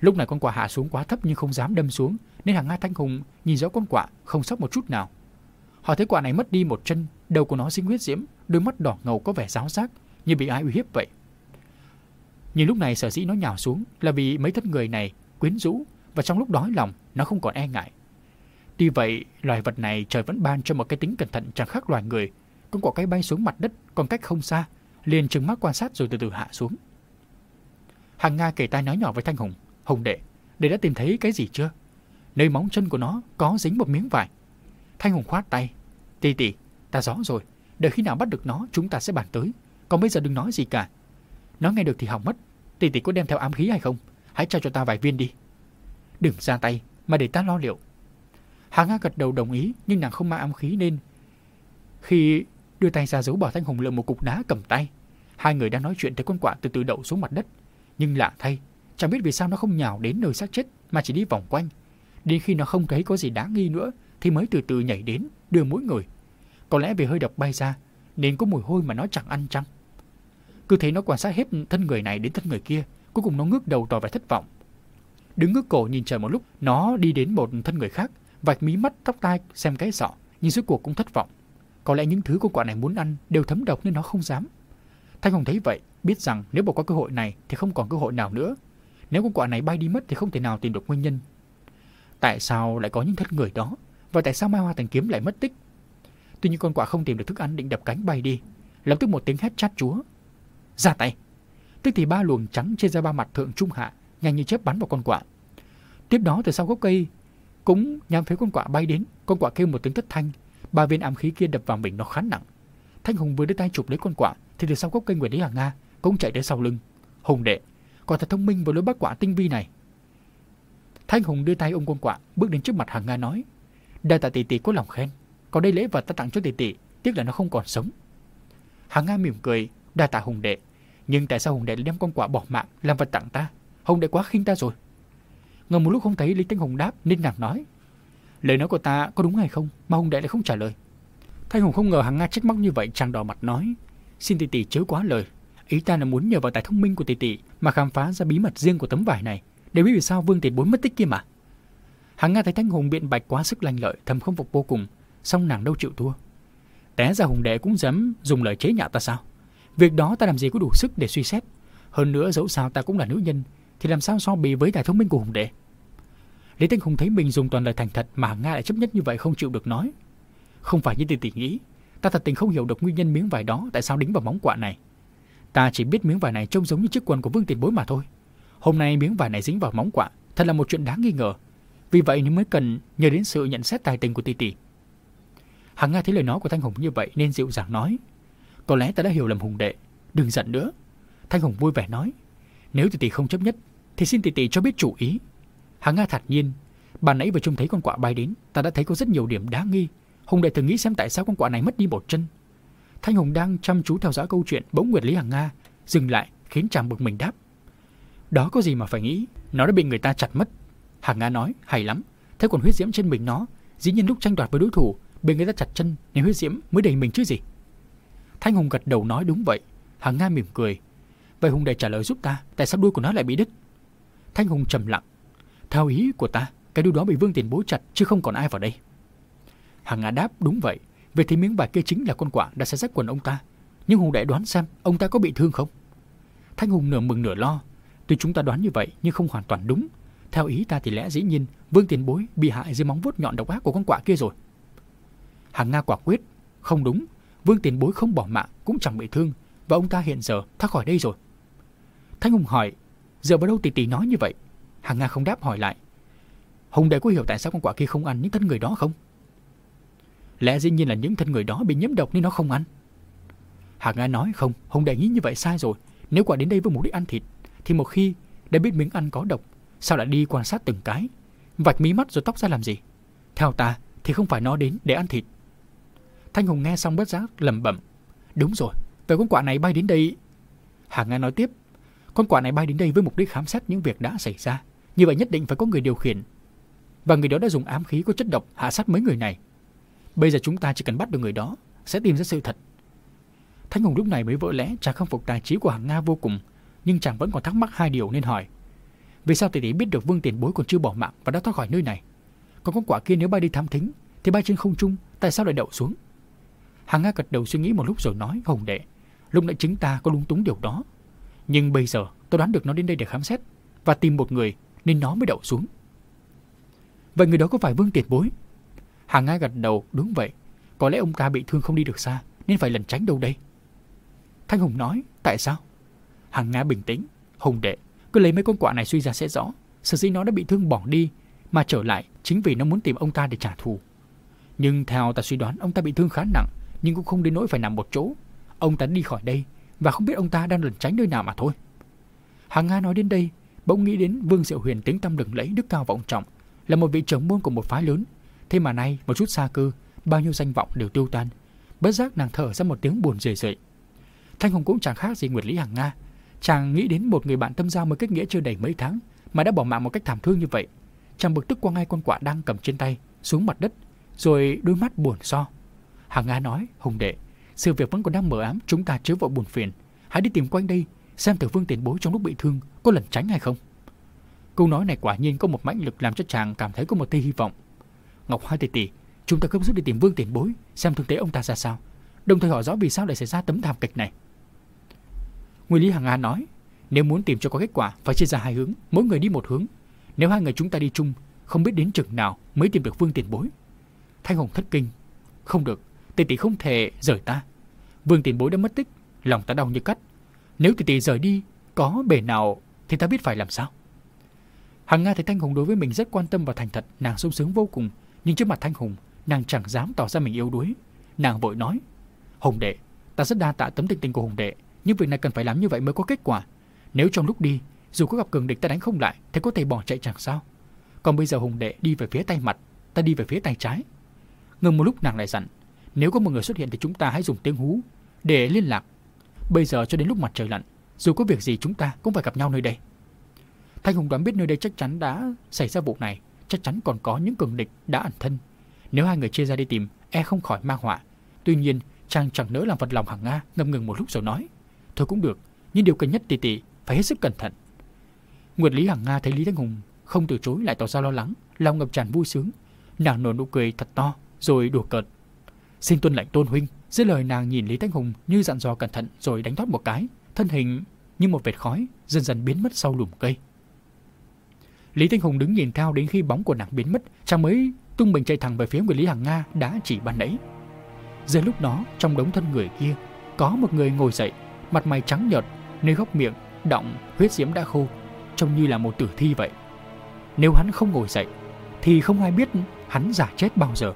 Lúc này con quạ hạ xuống quá thấp nhưng không dám đâm xuống, nên hàng Nga Thanh Hùng nhìn rõ con quạ không sót một chút nào. Họ thấy quạ này mất đi một chân, đầu của nó dính huyết diễm, đôi mắt đỏ ngầu có vẻ giáo giác, như bị ai uy hiếp vậy. Nhưng lúc này sở dĩ nó nhào xuống là vì mấy thân người này quyến rũ và trong lúc đói lòng nó không còn e ngại. Tuy vậy, loài vật này trời vẫn ban cho một cái tính cẩn thận chẳng khác loài người. Con quả cái bay xuống mặt đất còn cách không xa, liền trừng mắt quan sát rồi từ từ hạ xuống. Hàng Nga kể tai nói nhỏ với Thanh Hùng, Hùng đệ, đệ đã tìm thấy cái gì chưa? Nơi móng chân của nó có dính một miếng vải. Thanh Hùng khoát tay, tì tì, ta rõ rồi, đợi khi nào bắt được nó chúng ta sẽ bàn tới, còn bây giờ đừng nói gì cả. Nó nghe được thì hỏng mất, Tỷ tỷ có đem theo ám khí hay không? Hãy cho cho ta vài viên đi. Đừng ra tay, mà để ta lo liệu. Hà Nga gật đầu đồng ý, nhưng nàng không mang ám khí nên khi đưa tay ra giấu bỏ Thanh Hùng Lượng một cục đá cầm tay, hai người đang nói chuyện thấy con quạ từ từ đậu xuống mặt đất. Nhưng lạ thay, chẳng biết vì sao nó không nhào đến nơi xác chết mà chỉ đi vòng quanh. Đến khi nó không thấy có gì đáng nghi nữa thì mới từ từ nhảy đến, đưa mũi người. Có lẽ vì hơi độc bay ra nên có mùi hôi mà nó chẳng ăn chăng. Cứ thấy nó quan sát hết thân người này đến thân người kia, cuối cùng nó ngước đầu tỏ vẻ thất vọng. Đứng ngước cổ nhìn trời một lúc, nó đi đến một thân người khác, vạch mí mắt tóc tai xem cái sọ, nhưng suốt cuộc cũng thất vọng. Có lẽ những thứ con quạ này muốn ăn đều thấm độc nên nó không dám. Thanh Hồng thấy vậy, biết rằng nếu bỏ qua cơ hội này thì không còn cơ hội nào nữa. Nếu con quạ này bay đi mất thì không thể nào tìm được nguyên nhân. Tại sao lại có những thân người đó? Và tại sao Mai Hoa Thành Kiếm lại mất tích? Tuy nhiên con quạ không tìm được thức ăn định đập cánh bay đi. Lập tức một tiếng hét chát chúa. Ra tay! Tức thì ba luồng trắng trên da ba mặt thượng trung hạ nhanh như chớp bắn vào con quạ. Tiếp đó từ sau gốc cây cũng nhắm phía con quạ bay đến, con quạ kêu một tiếng thất thanh, ba viên ám khí kia đập vào mình nó khá nặng. Thanh Hùng vừa đưa tay chụp lấy con quạ thì từ sau gốc cây người Lý là Nga cũng chạy đến sau lưng. Hùng đệ, còn thật thông minh với lối bắt quạ tinh vi này. Thanh Hùng đưa tay ôm con quạ, bước đến trước mặt Hàng Nga nói: "Đại tạ tỷ tỷ có lòng khen, còn đây lễ vật ta tặng cho tỷ tỷ, tiếc là nó không còn sống." Hàng Nga mỉm cười, "Đa tạ Hùng đệ, nhưng tại sao Hùng đệ lại đem con quả bỏ mạng làm vật tặng ta? Hùng đệ quá khinh ta rồi." Ngờ một lúc không thấy Lý thanh Hùng đáp nên nàng nói. Lời nói của ta có đúng hay không mà Hùng đệ lại không trả lời. Thanh Hùng không ngờ hàng Nga trách móc như vậy chàng đỏ mặt nói. Xin tỷ tỷ chớ quá lời. Ý ta là muốn nhờ vào tài thông minh của tỷ tỷ Mà khám phá ra bí mật riêng của tấm vải này. Để biết vì sao Vương Tiền Bốn mất tích kia mà. Hàng Nga thấy Thanh Hùng biện bạch quá sức lanh lợi Thầm không phục vô cùng. Song nàng đâu chịu thua. Té ra Hùng đệ cũng dám dùng lời chế nhạo ta sao? Việc đó ta làm gì có đủ sức để suy xét Hơn nữa dẫu sao ta cũng là nữ nhân Thì làm sao so bì với tài thông minh của Hùng đệ Lý tinh Hùng thấy mình dùng toàn lời thành thật mà Nga lại chấp nhất như vậy không chịu được nói. Không phải như tỷ tỷ nghĩ, ta thật tình không hiểu được nguyên nhân miếng vải đó tại sao đính vào móng quạ này. Ta chỉ biết miếng vải này trông giống như chiếc quần của Vương Tiền Bối mà thôi. Hôm nay miếng vải này dính vào móng quạ, thật là một chuyện đáng nghi ngờ. Vì vậy nên mới cần nhờ đến sự nhận xét tài tình của tỷ tỷ. Hằng Nga thấy lời nói của Thanh Hùng như vậy nên dịu dàng nói. Có lẽ ta đã hiểu lầm Hùng đệ, đừng giận nữa. Thanh Hùng vui vẻ nói. Nếu tỷ tỷ không chấp nhất, thì xin tỷ tỷ cho biết chủ ý. hằng Nga thản nhiên, bà nãy vừa trông thấy con quạ bay đến, ta đã thấy có rất nhiều điểm đáng nghi. Hùng đệ thử nghĩ xem tại sao con quạ này mất đi một chân. Thanh Hùng đang chăm chú theo dõi câu chuyện, bỗng Nguyệt Lý hằng Nga dừng lại, khiến chàng bực mình đáp. Đó có gì mà phải nghĩ, nó đã bị người ta chặt mất. hằng Nga nói, hay lắm, thế còn huyết diễm trên mình nó, dĩ nhiên lúc tranh đoạt với đối thủ, bị người ta chặt chân nên huyết diễm mới đầy mình chứ gì. Thanh Hùng gật đầu nói đúng vậy, Hàng Nga mỉm cười. Vậy Hùng đệ trả lời giúp ta, tại sao đuôi của nó lại bị đứt? Thanh Hùng trầm lặng, theo ý của ta, cái đuôi đó bị Vương Tiền bố chặt chứ không còn ai vào đây. Hàng nga đáp đúng vậy, về thì miếng vải kia chính là con quạ đã xé rách quần ông ta. Nhưng Hùng đệ đoán xem ông ta có bị thương không? Thanh Hùng nửa mừng nửa lo. Tuy chúng ta đoán như vậy nhưng không hoàn toàn đúng. Theo ý ta thì lẽ dĩ nhiên Vương Tiền Bối bị hại dưới móng vuốt nhọn độc ác của con quạ kia rồi. Hàng Nga quả quyết, không đúng. Vương Tiền Bối không bỏ mạng cũng chẳng bị thương và ông ta hiện giờ thoát khỏi đây rồi. Thanh Hùng hỏi, giờ vào đâu tỷ tỷ nói như vậy? Hàng Nga không đáp hỏi lại. Hùng đệ có hiểu tại sao con quạ kia không ăn những thân người đó không? Lẽ dĩ nhiên là những thân người đó bị nhiễm độc nên nó không ăn. Hàng Nga nói không, Hùng đệ nghĩ như vậy sai rồi. Nếu quả đến đây với mục đích ăn thịt, thì một khi đã biết miếng ăn có độc, sao lại đi quan sát từng cái, vạch mí mắt rồi tóc ra làm gì? Theo ta thì không phải nó đến để ăn thịt. Thanh Hùng nghe xong bất giác lẩm bẩm. Đúng rồi, về con quạ này bay đến đây. Hà Nga nói tiếp, con quạ này bay đến đây với mục đích khám xét những việc đã xảy ra. Như vậy nhất định phải có người điều khiển. Và người đó đã dùng ám khí có chất độc hạ sát mấy người này. Bây giờ chúng ta chỉ cần bắt được người đó, sẽ tìm ra sự thật. Thanh Hùng lúc này mới vỡ lẽ chàng không phục tài trí của hàng Nga vô cùng, nhưng chàng vẫn còn thắc mắc hai điều nên hỏi. Vì sao tỷ tỷ biết được vương tiền bối còn chưa bỏ mạng và đã thoát khỏi nơi này? Còn con quả kia nếu bay đi thám thính, thì bay trên không trung, tại sao lại đậu xuống? Hàng Nga gật đầu suy nghĩ một lúc rồi nói, Hồng đệ, lúc nãy chính ta có lung túng điều đó. Nhưng bây giờ tôi đoán được nó đến đây để khám xét và tìm một người nên nó mới đậu xuống. Vậy người đó có phải Vương Tiền Bối? Hàng Nga gật đầu, đúng vậy. Có lẽ ông ta bị thương không đi được xa nên phải lẩn tránh đâu đây. Thanh Hùng nói, tại sao? Hàng Nga bình tĩnh, Hùng đệ, cứ lấy mấy con quạ này suy ra sẽ rõ. Sở dĩ nó đã bị thương bỏ đi mà trở lại chính vì nó muốn tìm ông ta để trả thù. Nhưng theo ta suy đoán ông ta bị thương khá nặng nhưng cũng không đến nỗi phải nằm một chỗ. Ông ta đi khỏi đây và không biết ông ta đang lẩn tránh nơi nào mà thôi. Hàng Nga nói đến đây, bỗng nghĩ đến Vương Diệu Huyền tính tâm lừng lẫy đức cao vọng trọng, là một vị trưởng môn của một phái lớn. Thế mà nay một chút xa cư, bao nhiêu danh vọng đều tiêu tan. Bất giác nàng thở ra một tiếng buồn rười rượi. Thanh Hồng cũng chẳng khác gì Nguyệt Lý Hàng Nga. Chàng nghĩ đến một người bạn tâm giao mới kết nghĩa chưa đầy mấy tháng mà đã bỏ mạng một cách thảm thương như vậy. Chàng bực tức qua ngay con quả đang cầm trên tay xuống mặt đất, rồi đôi mắt buồn so. Hàng Nga nói, Hùng đệ, sự việc vẫn còn đang mờ ám, chúng ta chớ vội buồn phiền. Hãy đi tìm quanh đây, xem tử vương tiền bối trong lúc bị thương có lần tránh hay không. Câu nói này quả nhiên có một mãnh lực làm cho chàng cảm thấy có một tia hy vọng. Ngọc Hoa tỷ tỷ, chúng ta gấp rút đi tìm vương tiền bối, xem thực tế ông ta ra sao, đồng thời hỏi rõ vì sao lại xảy ra tấm thảm kịch này. Nguyên Lý Hằng Nga nói, nếu muốn tìm cho có kết quả phải chia ra hai hướng, mỗi người đi một hướng. Nếu hai người chúng ta đi chung, không biết đến chừng nào mới tìm được vương tiền bối. Thanh Hồng thất kinh, không được, tỷ tỷ không thể rời ta. Vương tiền bối đã mất tích, lòng ta đau như cắt. Nếu tỷ tỷ rời đi, có bể nào thì ta biết phải làm sao. Hằng Nga thấy Thanh Hùng đối với mình rất quan tâm và thành thật, nàng sung sướng vô cùng. Nhưng trước mặt Thanh Hùng, nàng chẳng dám tỏ ra mình yếu đuối. Nàng vội nói, Hùng đệ, ta rất đa tạ tấm tình tình của Hùng đệ, nhưng việc này cần phải làm như vậy mới có kết quả. Nếu trong lúc đi, dù có gặp cường địch ta đánh không lại, thì có thể bỏ chạy chẳng sao. Còn bây giờ Hùng đệ đi về phía tay mặt, ta đi về phía tay trái. Ngừng một lúc nàng lại dặn, nếu có một người xuất hiện thì chúng ta hãy dùng tiếng hú để liên lạc. Bây giờ cho đến lúc mặt trời lặn, dù có việc gì chúng ta cũng phải gặp nhau nơi đây. Thanh Hùng đoán biết nơi đây chắc chắn đã xảy ra vụ này, chắc chắn còn có những cường địch đã ẩn thân. Nếu hai người chia ra đi tìm, e không khỏi mang họa. Tuy nhiên, chàng chẳng nỡ làm vật lòng hàng Nga, ngâm ngừng một lúc rồi nói. Thôi cũng được, nhưng điều cần nhất tỷ tỷ phải hết sức cẩn thận. Nguyệt Lý Hằng Nga thấy Lý Thanh Hùng không từ chối lại tỏ ra lo lắng, lòng ngập tràn vui sướng. Nàng nở nụ cười thật to, rồi đùa cợt. Xin tuân lệnh tôn huynh, dưới lời nàng nhìn Lý Thanh Hùng như dặn dò cẩn thận rồi đánh thoát một cái, thân hình như một vệt khói dần dần biến mất sau lùm cây. Lý Thanh Hùng đứng nhìn theo đến khi bóng của nàng biến mất, chàng mới tung mình chạy thẳng về phía người Lý Hằng Nga đã chỉ ban nãy. Giờ lúc đó, trong đống thân người kia, có một người ngồi dậy, mặt mày trắng nhợt, nơi góc miệng động huyết diễm đã khô, trông như là một tử thi vậy. Nếu hắn không ngồi dậy, thì không ai biết hắn giả chết bao giờ.